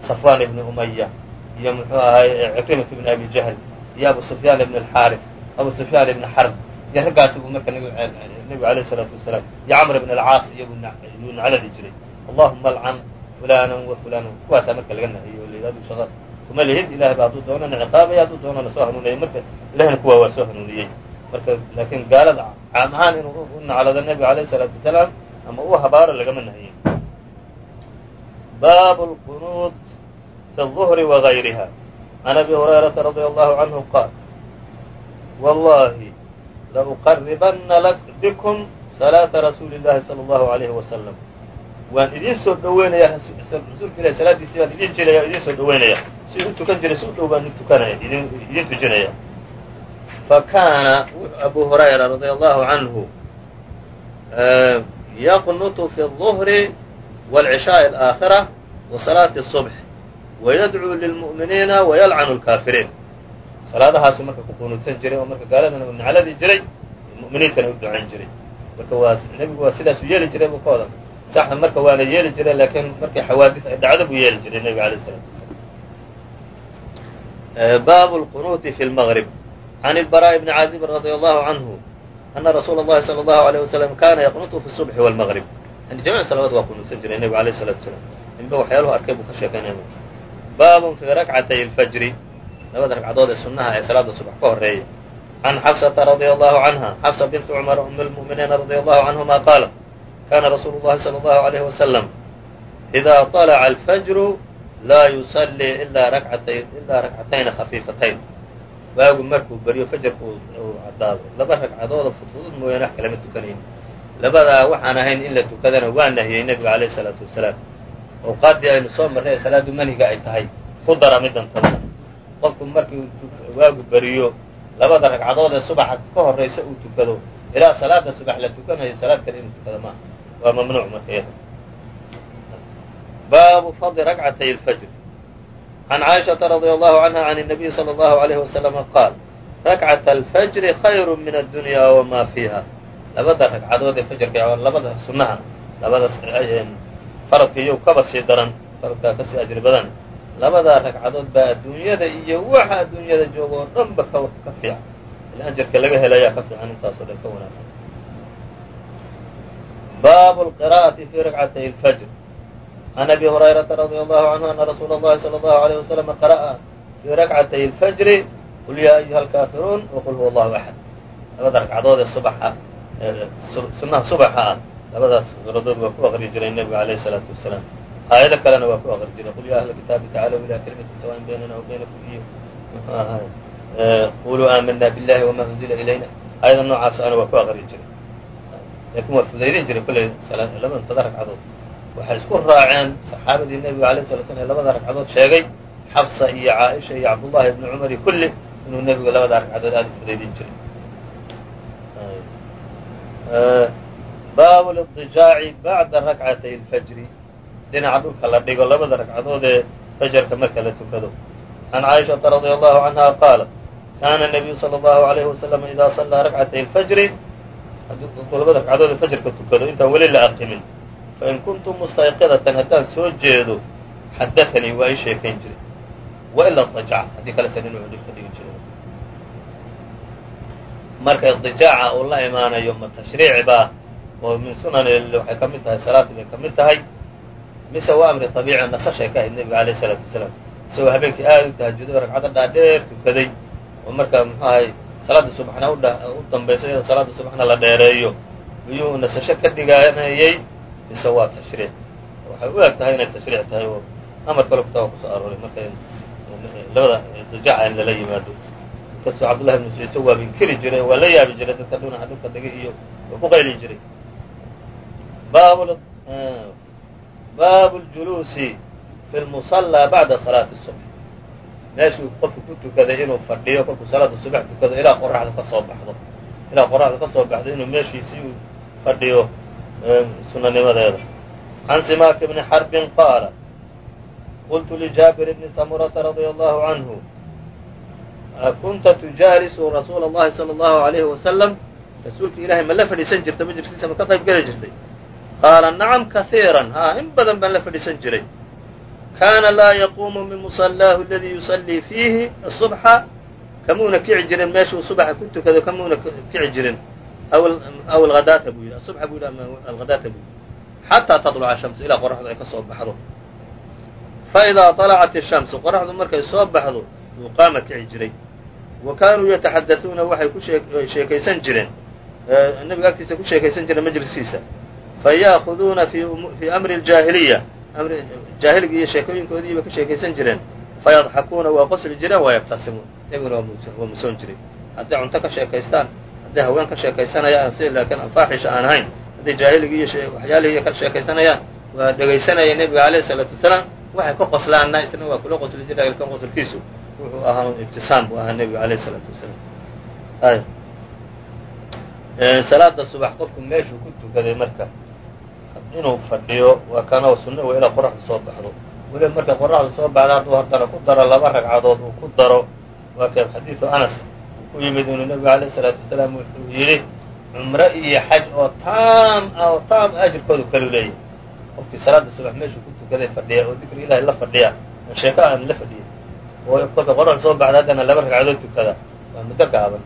safwaan ibni umaya iyo muxuu ahay cikrimat ibni abi jahl iyo abu sufyaan ibn alxaarif abu sufyaan ibni xarb iyo raggaasi buu marka nebigu alayh salaatu wasalaam iyo camr ibn alcaas iyobuu nacnadi jiray allahuma alcan fulanan wa fulanan kuwaasaa marka laga nahiyo o layidhahdo shaqa kuma lihid ilahay ba hadduu doonana ciqaabaya hadduu doonana soo hanuuniyay marka ilahina kuwaa waa soo hanuuniyey marka laakiin gaalada caam ahaan inuu u naclado nebiga alayh الsalaatu wasalaam ama uu habaaro lagama nahiyin bab اlqunuud fi الظhri وغayriha عan abi hurayraةa radي allahu canhu qaal wallahi lauqaribana bikm salaaةa rasuuli اllahi salى اllahu عalayhi wasalam waan idiin soo dhoweynayaa rasuulka ilahi salaadiisii baan idin jiraya idiin soo dhoweynaya si u tukan jiray soo dhow baan tukanaya idin tujinaya fakaana abu hurayra radي allahu canhu yaqnutu fi الظhri wاlcishaaءi alaakhira wa salaati الصubx wayadcuu lilmu'miniina wayalcanu اlkaafiriin salaadahaasu marka ku qunuudsan jiray oo marka gaaladana u nacladii jiray mu'miniintana u ducayn jiray marka waa nebigu waa sidaasuu yeeli jiray buu ka wada sax marka waana yeeli jiray laakiin markii xawaadis ay dhacdo buu yeeli jiray nebiga alayh الsalaatu wasalaam baabu اlqunuuti fi اlmgrib can اlbaraaءi bni caazibin radي allahu canhu ana rasuula اllahi salى اllahu عalيه wasalam kana yaqnutu fi الصubxi wاlmgrib yani jamic salawaad waa qunuudsan jiray nebigu alayh الsalatu wasalaam inba waxyaaluhu arkay buu ka sheekaynaya baabun fii rakcatay اlfajri labada ragcadood ee sunnaha ee salaada subax ka horeeya can xafsata radia allahu canha xafsa bintu cumar um lmu'miniina radia allahu canhuma qaalat kana rasuulu llahi salى allahu alayh wasalam idaa طalaca alfajru laa yusallii ilaa rakcatayni khafiifatayn waagu markuu beryo fajarku uu caddaado laba ragcadoodoo fudfudud mooyaane wax kalama tukanayn labadaa waxaan ahayn in la tukadana waa nahiyey nebiga alayh الsalaatu wasalaam awqaaddii aynu soo marray ee salaadu manhiga ay tahay ku dara midan tadana qofku markii waagu beriyo labada ragcadood ee subaxa ka horaysa uu tukado ilaa salaada subax la tukanayo salaad kale inuu tukado maaha waa mamnuuc marka iyada baabu fadli rakcatay اlfajr can caaishaةa radي allahu canha can الnabiy salى اllahu عalayh wasalama qaal rakcata alfajri khayru min addunya wama fiiha labada ragcadood ee fajarka labada sunnaha labada faradka iyo kaba sii daran faradkaa ka sii ajri badan labadaa ragcadood baa adduunyada iyo waxa adduunyada jooga oo dhan ba ka fiican il ajarka laga helayaa ka fiican intaasoo dhan ka wanaagsan baabu lqira'ati fi rakcatay اlfajr can abi hurayrata radia allahu canhu ana rasuula اllahi salى allahu alayh wasalama qara'a fii rakcatay اlfajri qul yaa ayuha alkaafiruun waqul huwa allahu axad labada ragcadood ee subaxa sunnaha subaxa ah labadaas suuradood waa ku aqri jiray nebiga alayh الsalaatu wasalaam aayado kalena waa ku aqri jiray qul ya ahla kitaabi tacaalow ilaa kalimatin sawaan baynana wa baynakum iyo muxuu ahay quluu aamana billahi wama unzila ilayna aayada noocaas ana waa ku aqri jiray laakiin waa fudaydan jiray kolley labada ragcadood. Waxay isku raaceen saxaabadii nebiga alay sala slam ee labada ragcadood sheegay xabsa iyo caaisha iyo cabdullahi ibni cumar iyo kulli inuu nebiga labada ragcadood aada u fudaydin jiray. Baabu lidijaaci bacda rakcatay lfajri dhinaca dhulka la dhigo labada ragcadood ee fajarka marka la tukado. Can caaishata radia allahu canha qaala kaana nabiyu sala allahu alayhi wasalama idaa sallaa rakcatay lfajri labada ragcadood ee fajarka tukado intaan weli la aqimin. Fain kuntu mustayqidatan haddaan soo jeedo xadaanii waa ii sheekayn jiray. Waila dajac haddii kalese dhinacu dhib ka dhigi marka idijaaca uu la imaanayo ma tashriici baa oo min sunan waxay ka tahay salaati bay ka tahay. Mise waa amri abiici nasashay ka ahayd nebiga alayh isalaatu wasalaam. Isagoo habeenkii aada u tahajuday oo dhaadheer tukaday oo marka muxuu ahay salaada subxna u dambayso iyadoo salaada subxna la dheereeyo. Ayuu nasasho ka dhiganayey mise waa tashriic. Waxay u eg inay tashriic tahay oo amar kale kutaaba ku soo arooray marka labada dajaca lala yimaado. Inkastoo cabdullahi bnu suciid isagu waaba jiray waa la yaabi jiray dadka dhunaha dhulka dega iyo ku qayli jiray. Baabu eh, ljuluusi fi lmusallaa bacda salaati subx meeshuu qofku ku tukaday inuu fadhiyo kolkuu salaada subax tukado ilaa qoraxda ka soo baxdo. Ilaa qoraxda ka soo baxdo inuu meeshiisii uu fadhiyo sunanimadeeda. Can simaak bni xarbin qaala qultu lijaabir bni samurata radia allahu canhu akunta tujaalisu rasuula allahi sala allahu alayhi wasalam rasuulka ilaahay ma la fadhiisan jirta majliskiisa ma ka qayb geli jirtay. Qaala nacam kaiiran haa in badan baan la fadhiisan jiray kaana laa yaquumu min musallaahu aladii yusallii fiihi asubxa kamuuna kici jirin meeshuu subaxa ku tukado kamuuna kici jirin aw alghadaata buu yidhi asubxa buu yidhi ama alghadaata buu yidhi xataa taطluca shamsu ilaa qoraxdu ay ka soo baxdo faidaa طalacat الshamsu qoraxdu markay soo baxdo yuu qaama kici jiray wa kaanuu yataxadauuna waxay ku sheekaysan jireen nebiga agtiisa ku sheekaysan jireen majliskiisa faya'huduuna fii amri اljaahiliya jaahiliga iyo sheekooyinkoodiiba ka sheekaysan jireen fayadxakuuna waa qosli jireen wayabtasimuun nebiguna waa musoon jiray hadday cunto ka sheekaystaan hadday haween ka sheekaysanayaan si laakiin afaaxisha aan ahayn hadday jaahiliga iyo waxyaalihii ka sheekaysanayaan waa dhegaysanaya nebiga alayh isalaatu wasalaam waxay ka qoslaana isna waa kula qosli jira kan qoslkiisu wuxuu ahaa ibtisaam buu ahaa nebiga alayh isalaatu wasalaam salaada subax qofku meeshuu ku tukaday marka inuu fadhiyo waa kana sunna wa ilaa qoraxdu soo baxdo. Weliba markay qoraxdu soo baxda hadduu haddana ku daro laba ragcadood uu ku daro waa kee xadiidu anas u yimid inuu nebigu alayh isalaatu wasalaam wuxuu yidhi cumro iyo xaj oo taam ah oo taam ajirkoodu kalu leeyahy qofkii salaada subax meeshuu ku tukaday fadhiya oo dikri ilahi la fadhiya aan sheeko aan la fadhiya. Oo kolka qoraxdu soo baxda haddana laba ragcadood tukada waa muddo gaaban.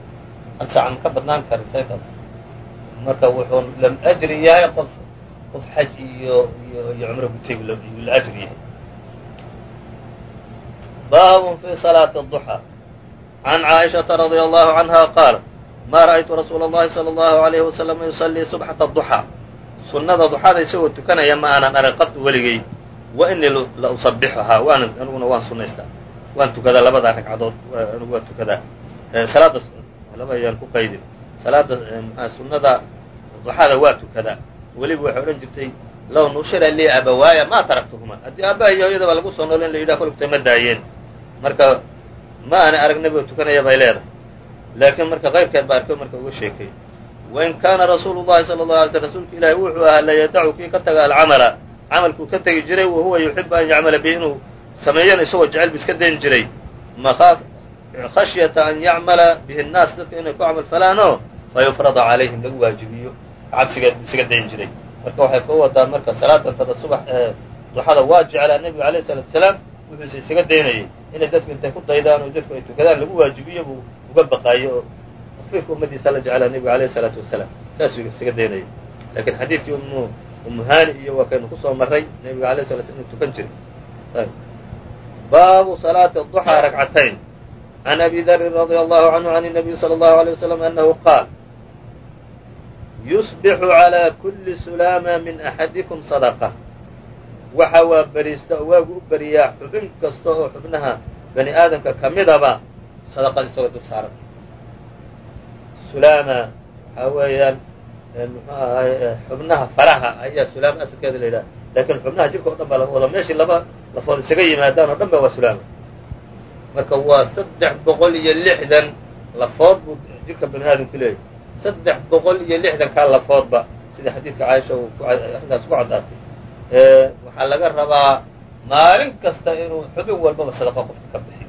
Hal ka badnaan kara saykaas marka wuxuu lam ajri yahay qof qof xaj iyo iyo iyo cumro gutay la ajri yahay baabun fi salaati الضuxى can caaishaةa radia allahu canha qaala ma ra'aytu rasuula اllahi salى اllahu عalayhi wasalam yusallii subxata الضuxى sunnada duxada isagoo tukanaya ma aanan arag qadtu weligay wa inii la usabixuhaa waan aniguna waan sunaystaa waan tukadaa labadaa ragcadood anigu waan tukadaa salaada laba ayaan ku qaydin salaada sunnada duxada waa tukadaa weliba waxay odhan jirtay low nushira lii abawaaya ma taraktuhuma. Haddii aabbaha iyo hooyadaba lagu soo noolo in la yidhaha kolugta ma daayeen. Marka ma aana arag nebigoo tukanaya bay leedahay. Laakiin marka qayrkeed baa arko marka uga sheekay. Wain kaana rasuulu llahi sala allahu alay sl rasuulka ilaahi wuxuu ahaa la yadacu kii ka taga alcamala. Camalkuu ka tegi jiray wa huwa yuxibu an yacmala bihi inuu sameeyana isagoo jecel bu iska dayn jiray. Khashyata an yacmala bihi annaas dadka inay ku camal falaanoo fayufrada calayhim lagu waajibiyo gacantiga isaga dayin jiray. Marka waxay ku wadaa marka salaadantada subax ee duxada waa jeclaa nebigu alayh salatu wasalaam wuxuuse isaga daynayay inay dadku intay ku daydaan oo dadku ay tukadaan lagu waajibiyo buu uga baqaayo oo takfiirka ummadiisa la jeclaa nebigu alayh salaatu wasalaam. Saasuu isaga daynayay laakiin xadiidkii ummu ummuhaani iyo waa kaynu ku soo marray nebiga alayh salat inu tukan jiray. Baabu salaati duxaa rakcatayn. Can abi darin radia allahu canhu can nabiy sala allahu alay wasalam anahu qaal yusbixu calى kuli sulaama min axadikum sadaqة waxa waa beriista oo waagu u beriyaa xubin kasta oo xubnaha bani aadamka ka midaba sadaqad isagoo dul saaranta sulaama waxaa weeyaan muxuu ahay xubnaha faraha ayaa sulaama asalkeeda la yidhaha laakiin xubnaha jirka o dhan baa laga wada meeshii laba lafood isaga yimaadaan oo dhan ba waa sulaama. Marka waa saddex boqol iyo lixdan kaa lafoodba sida xadiidka caaisha uu ku caddaatay waxaa laga rabaa maalin kasta inuu xubin walbaba sadaqa qofka ka bixiyo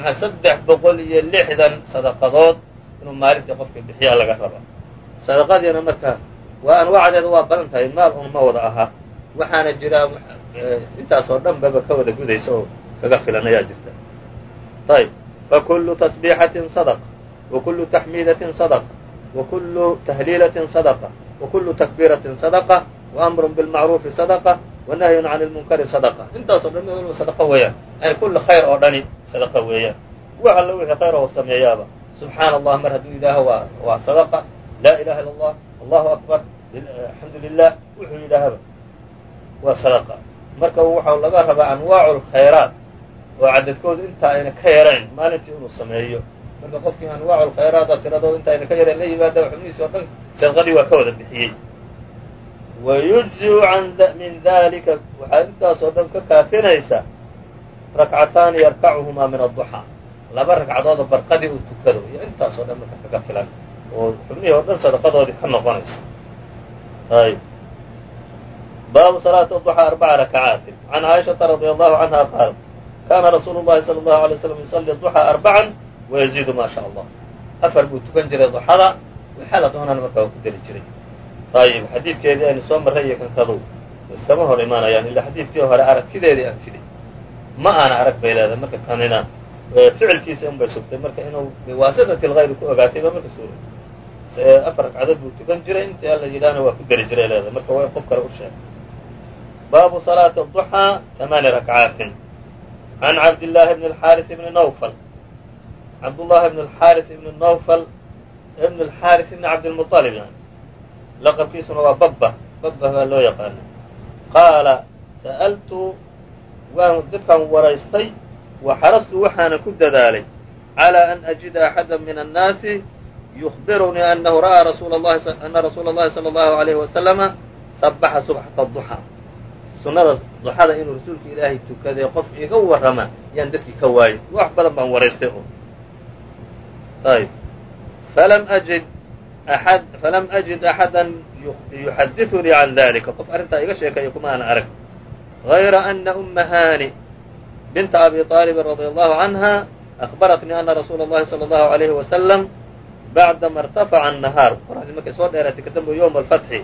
maa saddex boqol iyo lixdan sadaqadood inuu maalintii qofka bixiyaa laga rabaa. Sadaqadiina marka waa anwaacdeeda waa badan tahay maal un ma wada aha. Waxaana jira intaasoo dhan baba ka wada gudaysa oo kaga filan ayaa jirta. Ayb fakulu tasbiixatin sadaqa kulu tahliilatin sadaqa wa kulu takbiiratin sadaqa wa amrun bilmacruufi sadaqa wa nahyun can lmunkari sadaqa intaasoo dhan walba sadaqa weeyaan yani kulli khayr oo dhani sadaqa weeyaan wax alla wixii khayr oo sameeyaaba subxaana allah mar hadduu yidhaaho waa waa sadaqa laa ilaha illa allah allahu akbar alxamdu lilah wuxuu yidhaahaba waa sadaqa marka waxaa laga rabaa anwaacu lkhayraat oo cadadkoodu intaa ayna ka yarayn maalintii inuu sameeyo marka qofkii anwaacu lkhayraata tiradooda inta ayna ka yarayn la yimaada xubnihiisi o dhan sadaqadii waa ka wada bixiyey wa yujziu min dalika waxaa intaasoo dhan ka kaafinaysa rakcataani yarkacuhumaa min adduxaa laba ragcadoodoo barqadii uu tukado iyo intaasoo dhan marka kaga filan oo xubnihii oo dhan sadaqadoodii ka noqonaysa ayb baabu salaati duxaa arbaca rakacaatin can caaishaةa radi allahu canha qaal kana rasuulu llahi salى اllahu alay slam yusalli duxaa arbacan wayaziidu maa shaa allah afar buu tukan jiray duxada waxaala doonaan markaa ku dari jiray. Ayib xadiidkeedii aynu soo marray iyo kankadow iskama hor imaanayaan ilaa xadiidkii hore aragtideedii anfiday ma aana arag bay leedahay marka kanina ficilkiisa unbay sugtay marka inuu biwaasitati lhayri ku ogaatayba marka suura afar ragcadood buu tukan jiray intii alla yidhaahna waa ku dari jiray leedahay marka waa qof kale u sheeg baabu salaati duxaa tamaani rakcaatin can cabdillaahi bni alxaaris bni nawfal cabdullahi bni اlxaariث bni nawfal ibn اlxaariث bni cabdilmuطalib yani laqabkiisuna waa babba babba baa loo yaqaana qaala sa'altu waan dadkan waraystay waxarastu waxaana ku dadaalay calى an ajida axada min الnaasi yukbirunii anahu ra'aa rasuula ana rasuula اllahi salى اllahu عalayh wasalama sabaxa subxata duxaa sunnada duxada inuu rasuulka ilaahay tukaday qof iga warrama yaan dadkii ka waayay wax badan baan waraystay oo ayb falam ajid aad falam ajid axada yuxadiثunii can dalika qof arrintaa iga sheekaya kuma ana arag غayra ana uma hani binta abi طaalibin radi allahu canha أخbaratnii ana rasuula اllahi salى اllahu عalayhi wasalam bacdama اrtafaca الnahaar qoraxdii markay soo dheeratay kadambe ywma alfatxi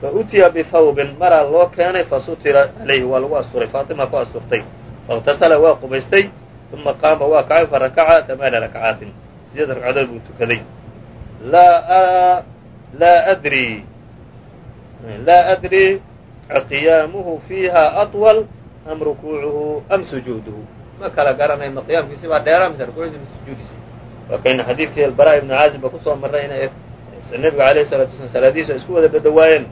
fautiya bihawbin maraa loo keenay fasutira calayhi waa lagu asturay faatima ku asturtay faاktasala waa qubaystay uma qaama waa kacay farakaca amaana rakcaatin sideed ragcadood buu tukaday laa adri qiyaamuhu fiiha aطwal am rukuucuhu am sujuuduhu ma kala garanay ma qiyaamkiisi baa dheeraa mise rukuucdiisi mise sujuudiisi waa kayna xadiidkii albara ibnu caazib ba ku soo marray inay nebiga alayh salatu waslam salaadihiisu ay isku wada dhadhawaayeen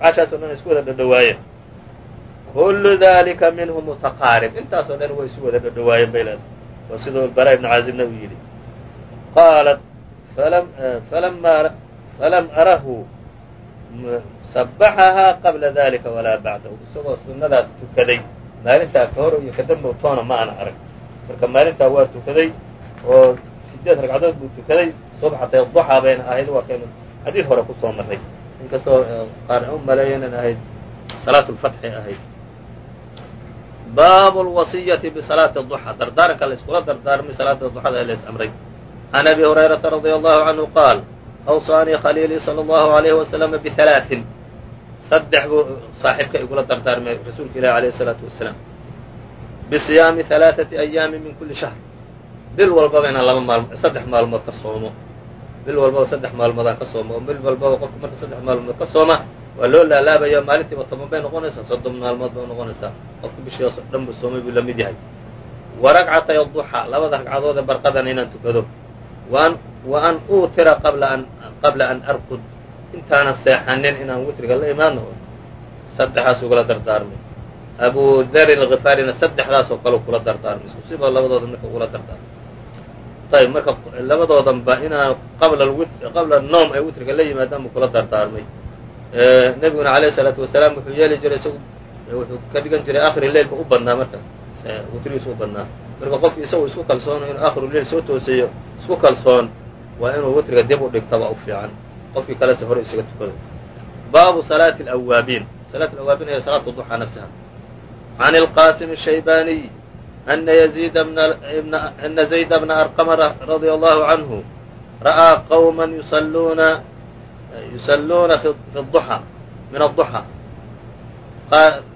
cashaas dhan isku wada dhadhawaayeen kullu dalika minhu mutaqaarib intaasoo dhan way isu wada dhadhawaayeen bay leedahay waa siduu albara ibnu caazibna uu yidhi qaalat falam arahu sabaxahaa qabla dalika walaa bacdahu isagoo sunnadaas tukaday maalintaa ka hor iyo kadambow toona ma ana arag marka maalintaa waa tukaday oo sideed ragcadood buu tukaday subxatay duxaa bayna ahayd waa kaynu xadiid hore ku soo marray inkastoo qaar u ahayd salaat lfatxi ahayd baabu lwasiyati bisalaati duxa dardaaranka la iskula dardaarmay salaada duxada ee lays amray can abi hurayrata radia allahu canhu qaal awsaanii khaliilii sala allahu alayhi wasalama bihalaatin saddex buu saaxiibka igula dardaarmay rasuulka ilahi alayh isalaatu wasalaam bisiyaami halaaثati ayaami min kuli shahr bil walbaba inaan laba maalmo saddex maalmood ka soomo bil walbaba saddex maalmoodaan ka soomo oo bil walbaba qofka marka saddex maalmood ka sooma waa loo laalaabaya maalintiiba toban bay noqonaysaa soddon maalmood bay noqonaysaa. Qofka bishiias dhan buu soomay buu la mid yahay. Wa ragcatay duxa labada ragcadood ee barqadan inaan tukado. Wa an uutira qabla an arqud intaanan seexanin inaan witriga la imaadno saddexaas ugula dardaarmay abu darin alkifaarina saddexdaasoo kale kula dardaarmay isku siba labadooda marka ugula dardaarmay ayb marka labadoodanba inaan qabla noom ay witriga la yimaadaan buu kula dardaarmay nebiguna alayh isalaatu wasalaam wuxuu yeeli jiray isagu wuxuu ka dhigan jiray akri leilka u badnaa marka witrigiisu u badnaa. Marka qofki isagu isku kalsoono inuu akru leil soo tooseeyo isku kalsoon waa inuu witriga dib u dhigtaba u fiican. Qofkii kalese hore isaga tukado. Baabu salaati alawaabiin salaat alawaabiin hiya salaatu duxaa nafsaha. Can ilqaasim الshaybaniy ana yaziid ana zayd bna arqama radia allahu canhu ra'aa qowma yusaluuna yusaluuna fi duxaa min aduxaa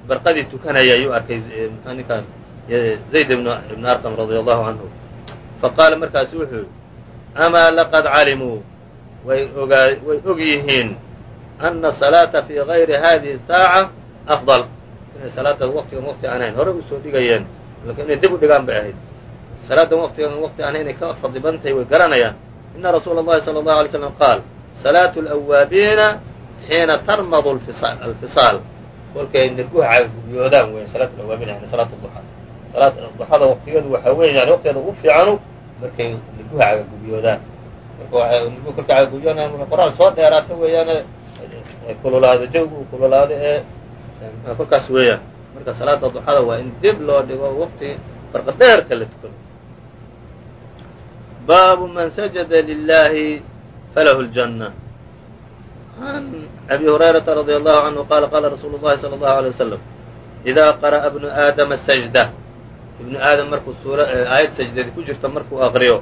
barqadii tukanaya ayuu arkay ninkaan zayd ibnu arqam radia allahu canhu faqaala markaasu wuxuu yihi amaa laqad calimuu way ogaa way og yihiin ana salaata fii gayri hadihi saaca afdal inay salaada waqtigan waqti aan ahayn hore u soo dhigayeen laakiin inay dib u dhigaan bay ahayd salaaddan waqtigan waqti aan hayn ay ka fadli badan tahay way garanayaan ina rasuula allahi sala allahu alay slam qaal salaatu alawaabiina xiina tarmadu alfisaal kolkay nirguha cagagubiyoodaan weya salaat alawaabiin yani salaat duxa salaat duxada waqtigeedu waxaa weya yani waqtigeeda ugu fiicanu markay nirguha cagagubiyoodaan marka kolka qoraal soo dheeraata weeyaane kululaado jawgu kululaado ee kolkaas weeyaan. Marka salaada duxada waa in dib loo dhigo waqti farqa dheerka la tukado. Baabu man sajada lilahi falahu اljanة عn abi hurayraةa radي allahu canhu qala qala rasuulu اllahi salى اllahu عalيه waslm إida qara'a bnu aadama sajda ibnu aadam markuu suura aayad sajdadii ku jirta markuu aqriyo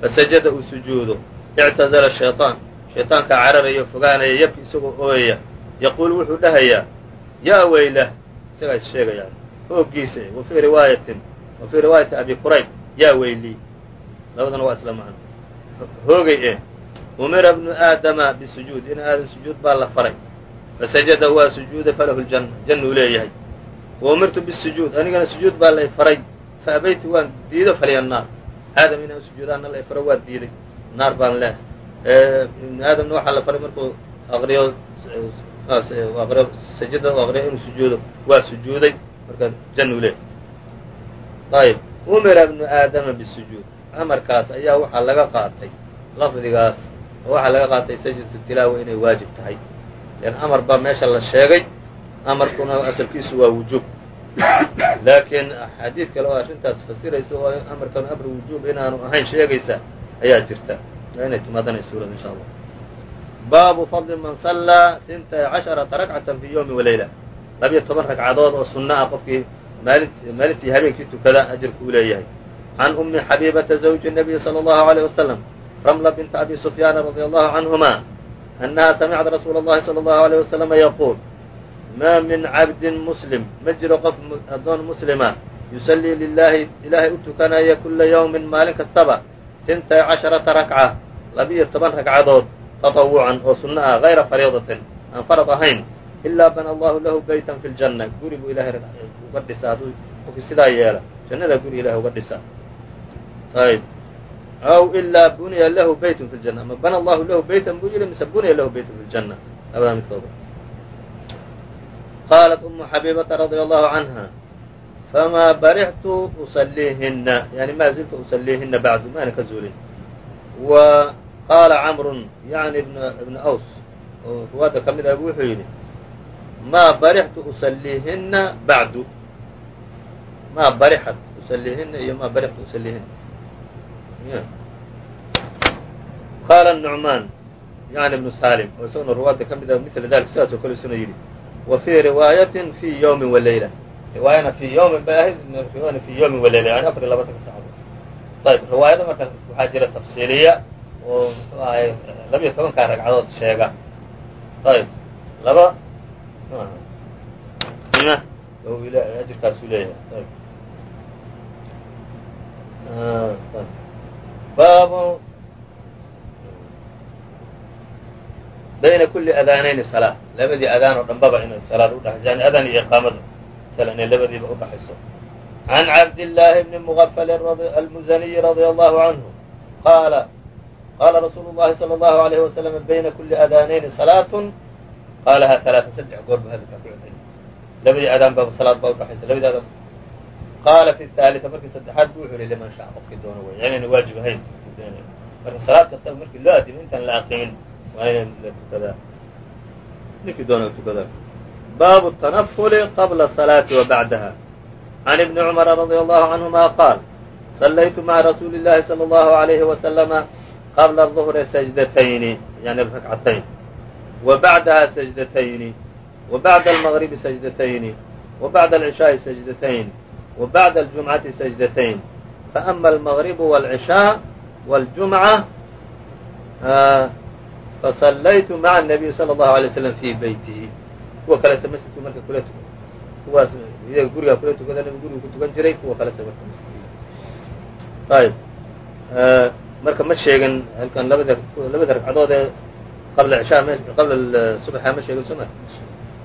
fasajada uu sujuudo ictazala shayطaan shayطaankaa cararaya fogaanaya yabki isagoo ooyaya yaquulu wuxuu dhahayaa yaa weylah isagaa is sheegayaan hooggiisa wa fii riwaayatin wa fii riwaayati abi qurayb yaa weylii labadana waa isla macno hoogay e umira bnu aadama bisujuud in aadan sujuud baa la faray fasajada waa sujuuday falahu ljanna jannuu leeyahay wa umirtu bisujuud anigana sujuud baa lay faray fa abaytu waan diido falya naar aadam inaan sujuudaana lay faro waa diiday naar baan leehay ibnu aadamna waxaa la faray markuu aqriyo aqriyo sajada aqriyo inuu sujuudo waa sujuuday marka jannuu leeyahay ayb umira bnu aadama bisujuud amarkaas ayaa waxaa laga qaatay lafdigaas oo waxaa laga qaatay sajdatu tilaawa inay waajib tahay. Lan amar baa meesha la sheegay amarkuna asalkiisu waa wujuub. Laakiin axaadiid kale oo arrintaas fasiraysa oo amarkan amru wujuub inaanu ahayn sheegaysa ayaa jirta. Inay timaadana suurad insha allah. Baabu fadli man sallaa inta casharata rakcatan fii yowmi waleyla labiyo toban ragcadood oo sunno ah qofkii maalint maalintii habeenkii tukada ajirku u leeyahay. Can ummi xabiibata zawji nabiyi sala allahu alayh wasalam ramla binta abi sufyaana radi allahu canhuma annaha samicad rasuula اllahi salى اllahu عalيه wasalama yaquul maa min cabdin muslim ma jiro qof addoon muslima yusallii lilaahi ilaahay u tukanaya kula yowmin maalin kastaba sintay casharata rakca labiyo toban ragcadood taطawucan oo sunno ah hayra fariidatin aan farad ahayn ilaa bana allahu lahu baytan fi ljanna guri buu ilahay uga dhisaa hadduu qofkii sidaa yeela jannadaa guri ilahay uga dhisaa ayb aw ilaa buniya lahu baytun fi ljanna ama bana allahu lahu baytan buu yidhi mise buniya lahu baytun fi ljanna labadaa midkooda qaalat umu xabiibata radia allahu canha famaa barixtu usaliihina yani maa ziltu usaliihina bacdu maana ka zuulin wa qaala camrun yani ibna aws oo ruwaadda ka mid ah wuxuu yidhi maa barixtu usaliihina bacdu maa barixat usaliihina iyo maa barixtu usaliihina qaala nucmaan yani ibnu salim oo isaguna ruwaadda ka mid ah mila dalik sidaas oo kale isuna yidhi wa fii riwaayatin fi yowmin walayla riwaayana fi yowmin bay ahayd riwaayana fi yowmin walayla yani afar iyo labaatanka saacadood ayb riwaayada marka waxaa jira tafsiiliya oo muxuu ahay labiyo tobankaa ragcadood sheega ayb laba ajirkaasuu leeyahay baabu bayna kuli adaanayni salaa labadii adaan oo dhanbaba inay salaad udhaxayso yani adaan iyo iqaamada sala inay labadiiba udhaxayso can cabdillaahi bni mugafalin almuzaniyi radia allahu canhu qaala qaala rasuulu llahi salى allahu alayhi wasalam bayna kuli adaanayni salaatun. Qaalaha alaaa saddex goor bu hadalkaa ku celceliy labadii adaan baa salaad baa udhaxaysa labadii adaan qaala fi haalita markii saddexaad bu wuxu yihi liman shaca qofkii doono wey inayna waajib ahayn. Marka salaad kastaba markii loo adimo intaan la aqimin tukadaa ninkii doona tukadaa baabu الtanafuli qabla الصalaaةi wa bacdaha can ibni cumara radia allahu canhuma qaal sallaytu maca rasuuli اllahi salى اllahu عalayhi wasalama qabla الظhri sajdatayni yani rakcatayn wa bacdaha sajdatayni wa bacda almagribi sajdatayni wa bacda alcishaaءi sajdatayn wa bacda aljumcati sajdatayn faama almagribu wاlcishaa wاljumca fasallaytu maca الnabiyi salى اllahu alay slam fii beytihi kuwa kalese masjidku marka kula tukan kuwaas iyaga gurigaa kula tukada nabi gurigu ku tukan jiray kuwa kalese marka masjid ayb marka ma sheegin halkan labada labada ragcadood ee qabla cishaa m qabla subxa ma sheegin soma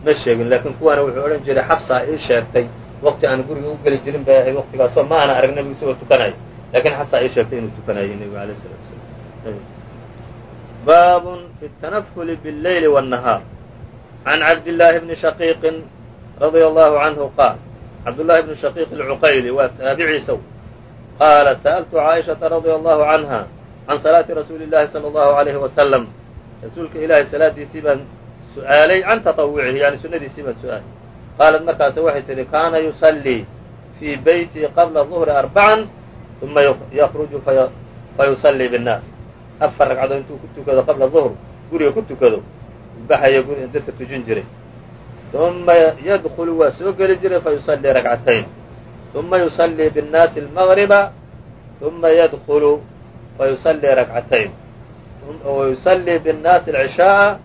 ma sheegin laakin kuwaana wuxuu odhan jiray xabsaa ii sheegtay wakti aan guriga u geli jirin bay ahayd waktigaasoo ma ana arag nabigu isagoo tukanayo lakin xabsaa ii sheegtay inuu tukanayo nebigu alayh الsalatu wasalaam bab fi التنfl bالleyl والنahاar عan cabdاللahi bni shaqiiqi radيa allahu canhu qaal cabdالlahi bni shaqiiq الcuqayli waa taabiciisaw qaala sa'ltu caaئiشhaةa radيa allahu canha can salaati rasuuli الlahi salى الlahu عalayhi wasalam rasuulka ilaahay salaadiisii baan su'aalay can taطawucihi yani sunadiisii baan su'aalay qaalat markaase waxay tihi kaana yusallii fii beyti qabla ظuhri arbacan uma yakruju fayusallii biالnaas afar ragcadood intuu ku tukado qabla ظuhr guriga ku tukado baxaya dadka tujin jiray. Uma yadkulu waa soo geli jiray fayusallii rakcatayn uma yusallii biاnnaasi almagriba uma yadkulu fayusallii rakcatayn wayusallii biاnnaasi alcishaaa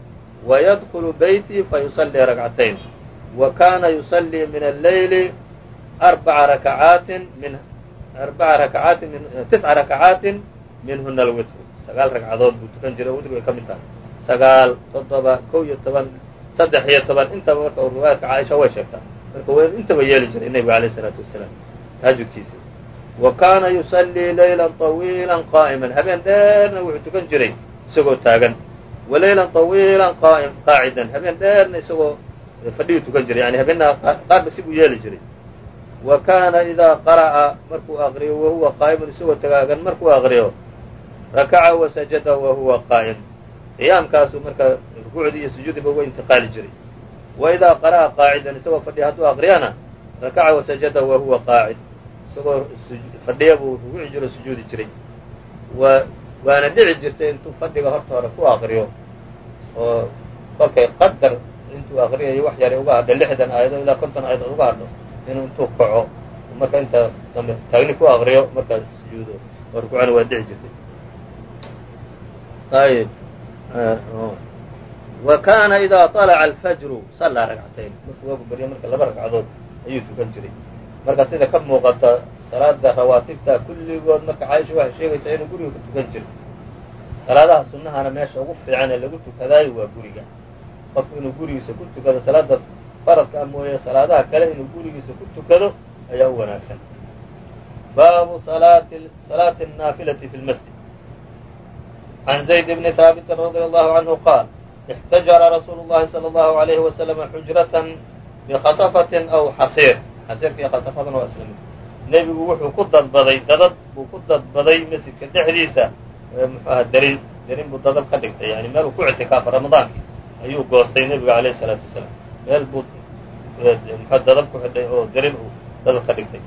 wayadkulu beyti fayusallii rakcatayn wa kaana yusallii min alleyli arbaca rakacaatin min arbaa rakacaatin tisca rakacaatin minhuna alwitru sagaal ragcadood buu tukan jiray witru ay ka mid tahay sagaal toddoba kow iyo toban saddex iyo toban. Intaba marka riwaayadka caaisha way sheegtaa marka intaba yeeli jiray nebigu alayh isalaatu wasalaam tahajudkiisa wa kaana yusallii laylan طawiilan qaa'iman. Habeen dheerna wuxuu tukan jiray isagoo taagan. Wa laylan طawiilan qaa'im qaacidan. Habeen dheerna isagoo fadhiyu tukan jiray. Yani habeennaha qaarba sibuu yeeli jiray. Wa kaana idaa qara'a markuu aqriyo wahuwa qaa'imun isagoo tagaagan markuu aqriyo rakaca wasajada wahuwa qaa'im qiyaamkaasuu marka rukuucdii iyo sujuudiba uga intiqaali jiray. Wa idaa qara'a qaacidan isagoo fadhiya hadduu aqriyana rakaca wasajada wahuwa qaacid. Isagoo fadhiya buu rukuuci jiro sujuudi jiray. Wa waana dhici jirtay intuu fadhiga horta hore ku aqriyo. Oo kolkay qadar intuu aqriyayo wax yara uga hadho lixdan aayado ilaa konton aayadood uga hadho inuu intuu kaco. Marka inta dambe taagni ku aqriyo markaa sujuudo. Oo rukuucana waa dhici jirtay wa kaana idaa طalaca alfajru. Sallaa ragcatayn markuu waagu baryo marka laba ragcadood ayuu tukan jiray. Marka sida ka muuqata salaada rawaatibta kulligood marka caaisha waxay sheegaysaa inuu guriga ku tukan jiray. Salaadaha sunnahana meesha ugu fiican ee lagu tukadaayo waa guriga. Qofku inuu gurigiisa ku tukado salaada faradka ah mooye salaadaha kale inuu gurigiisa ku tukado ayaa u wanaagsan. Baabu salaati naafilati fi masjid. عن زيد بن ثابت رضي الله عنه قال احتجر رsuuل اللhi صلى الله عليه وسلم xجرة بخصفة أو xصير xصيرka iyo khصفadana waa isla mid nebigu wuxuu ku dadbaday dadab buu ku dadbaday masjidka dhexdiisa mxu aha derin derin buu dadab ka dhigtay yani meel uu ku ictikaafa ramadaankii ayuu goostay nebiga عalيه الصلاaةu وaسلام meel buu mxu dadab ku xidhay oo derin uu dadab ka dhigtay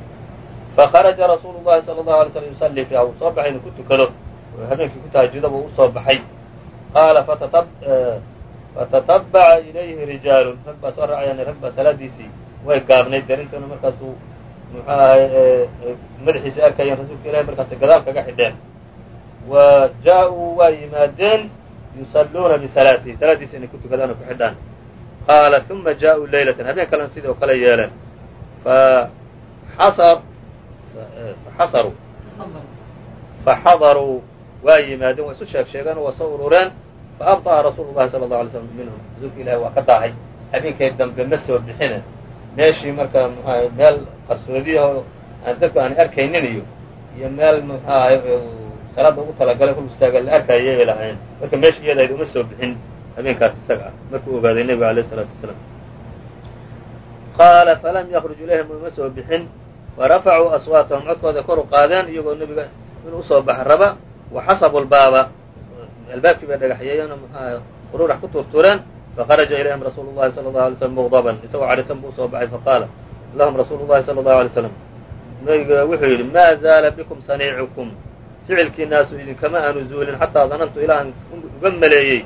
fakharaجa rasuul الlahi صلى الله عليه وسلم يصلي فيha uu soo baxay inuu ku tukado habeenkii ku tahajudaba u soo baxay. Qaala fatatabaca ilayhi rijaalun. Rag baa soo raacayaan rag baa salaadiisii way gaabnayd darintana markaasuu muxuu ahay madaxiisii arkayeen rasuulka ilahi markaas gadaal kaga xidheen. Wa jaa-uu waa yimaadeen yusalluuna bisalaatihi salaadiisa inay ku tukadaan oo ku xidhaan. Qaala uma jaa-uu leylatan habeen kalena sidoo kale yeeleen. Faxasaruu faxadaruu waa yimaadeen waa isu sheeg sheegeen waa soo urureen faabطa'a rasuulu llahi sala allau alay slam minhum. Rasuulka ilahi waa ka daahay habeenkay dambe ma soo bixine meeshii marka meel qarsoodiya oo aan dadku aan arkaynin iyo iyo meel muxuu ahay salaada ugu talagalay kul istaaga la arkaya ay lahayn marka meesha iyadayd uma soo bixin habeenkaas isaga ah. Markuu ogaaday nebiga alayh isalaatu wasalaam. Qaala falam yakruj ilayhim uma soo bixin. Warafacuu aswaatahum codkooda kor u qaadeen iyagoo nebiga inuu u soo baxa raba waxasabu lbaaba albaabkii bay dhagaxyeeyeen oo mxuaha qururax ku turtureen faharaja ilayhim rasuulu llahi sala allahu alay slam muqdaban isagoo cadhisan buu u soo baxay faqaala lahum rasuulu llahi sala allahu alay slam nabiga wuxuu yidhi maa zaala bikum saniicukum ficilkiinaasu idinkama aanu zuulin xataa danantu ilaa aan uga maleeyey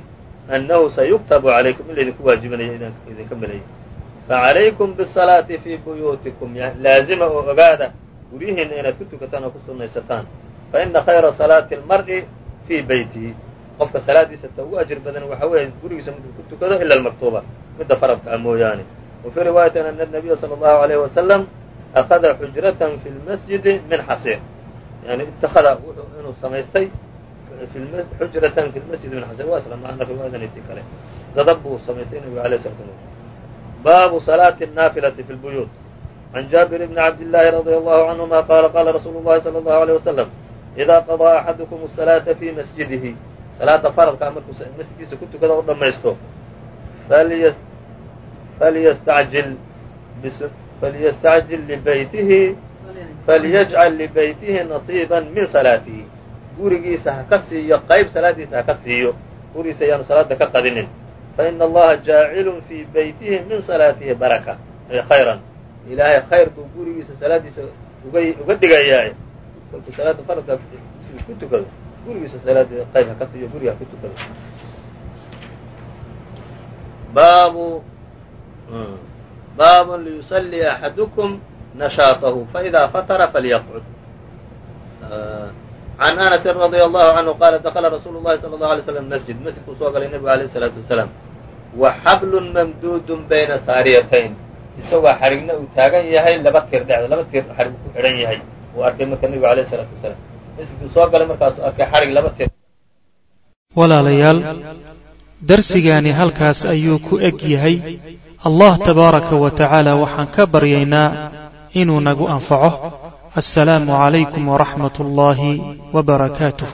annahu sayuktabu calaykum in laydinku waajibinayo idinka maleeyey facalaykum bisalaati fii buyuutikum laazima oo ogaada guryihiinna inaad ku tukataan oo ku sunaysataan faina khayra salaati almar'i fii beytihi qofka salaadiisa ta ugu ajir badan waxa weeye gurigiisa miduu ku tukado ila almaktuuba midda faradka a mooyaane wa fii riwaayatin ana anabiya sala allahu alayhi wasalam akhada xujratan fi lmasjidi min xasiir yani ittakhada inuu samaystay xujratan fi lmasjidi min xasiir waa isla macna kale dadab buu samaystay nabiga alayh sala slam baabu salaati annaafilati fi lbuyuut can jaabir bni cabd radia allahu canhuma qaala qaala rasuulu llahi sala allahu alayh wasalam idaa qadaa axadukum asalaata fii masjidihi salaada faradkaa markuu masjidkiisa ku tukada u dhammaysto falyastacjil libeytihi falyajcal libeytihi nasiiba min salaatihi gurigiisa ha ka siiyo qayb salaadiisa ha ka siiyo gurigiisa ayaanu salaada ka qadinin faina allaha jaacilun fii beytihi min salaatihi baraka ay khayran ilaahay khayr buu gurigiisa salaadiisa uga dhigayaay kolkuu salaada faradka sidii ku tukado gurigiisa salaadii qayb ha ka siiyo guriga ha ku tukado baabu baabun liyusalii axadukum nashaatahu faإida fatara falyaqcud can anasi radia allahu canhu qaala dakla rasuulu llahi sala allahu alay slam masjid masjidkuu soo galay nebigu alayh isalaatu wasalaam wa xablun mamduudun bayna saariyatayn isagoo xarigna uu taagan yahay laba tir dhexda laba tir xarig ku xidhan yahay uu arkay marka nebigu alayh isalaatu wasalaam. Masjidkuu soo galay markaasuu arkay xarig laba tir. Walaalayaal darsigaani halkaas ayuu ku eg yahay. Allah tabaaraka wa tacaala waxaan ka baryaynaa inuu nagu anfaco. Assalaamu calaykum waraxmat ullaahi wa barakaatuh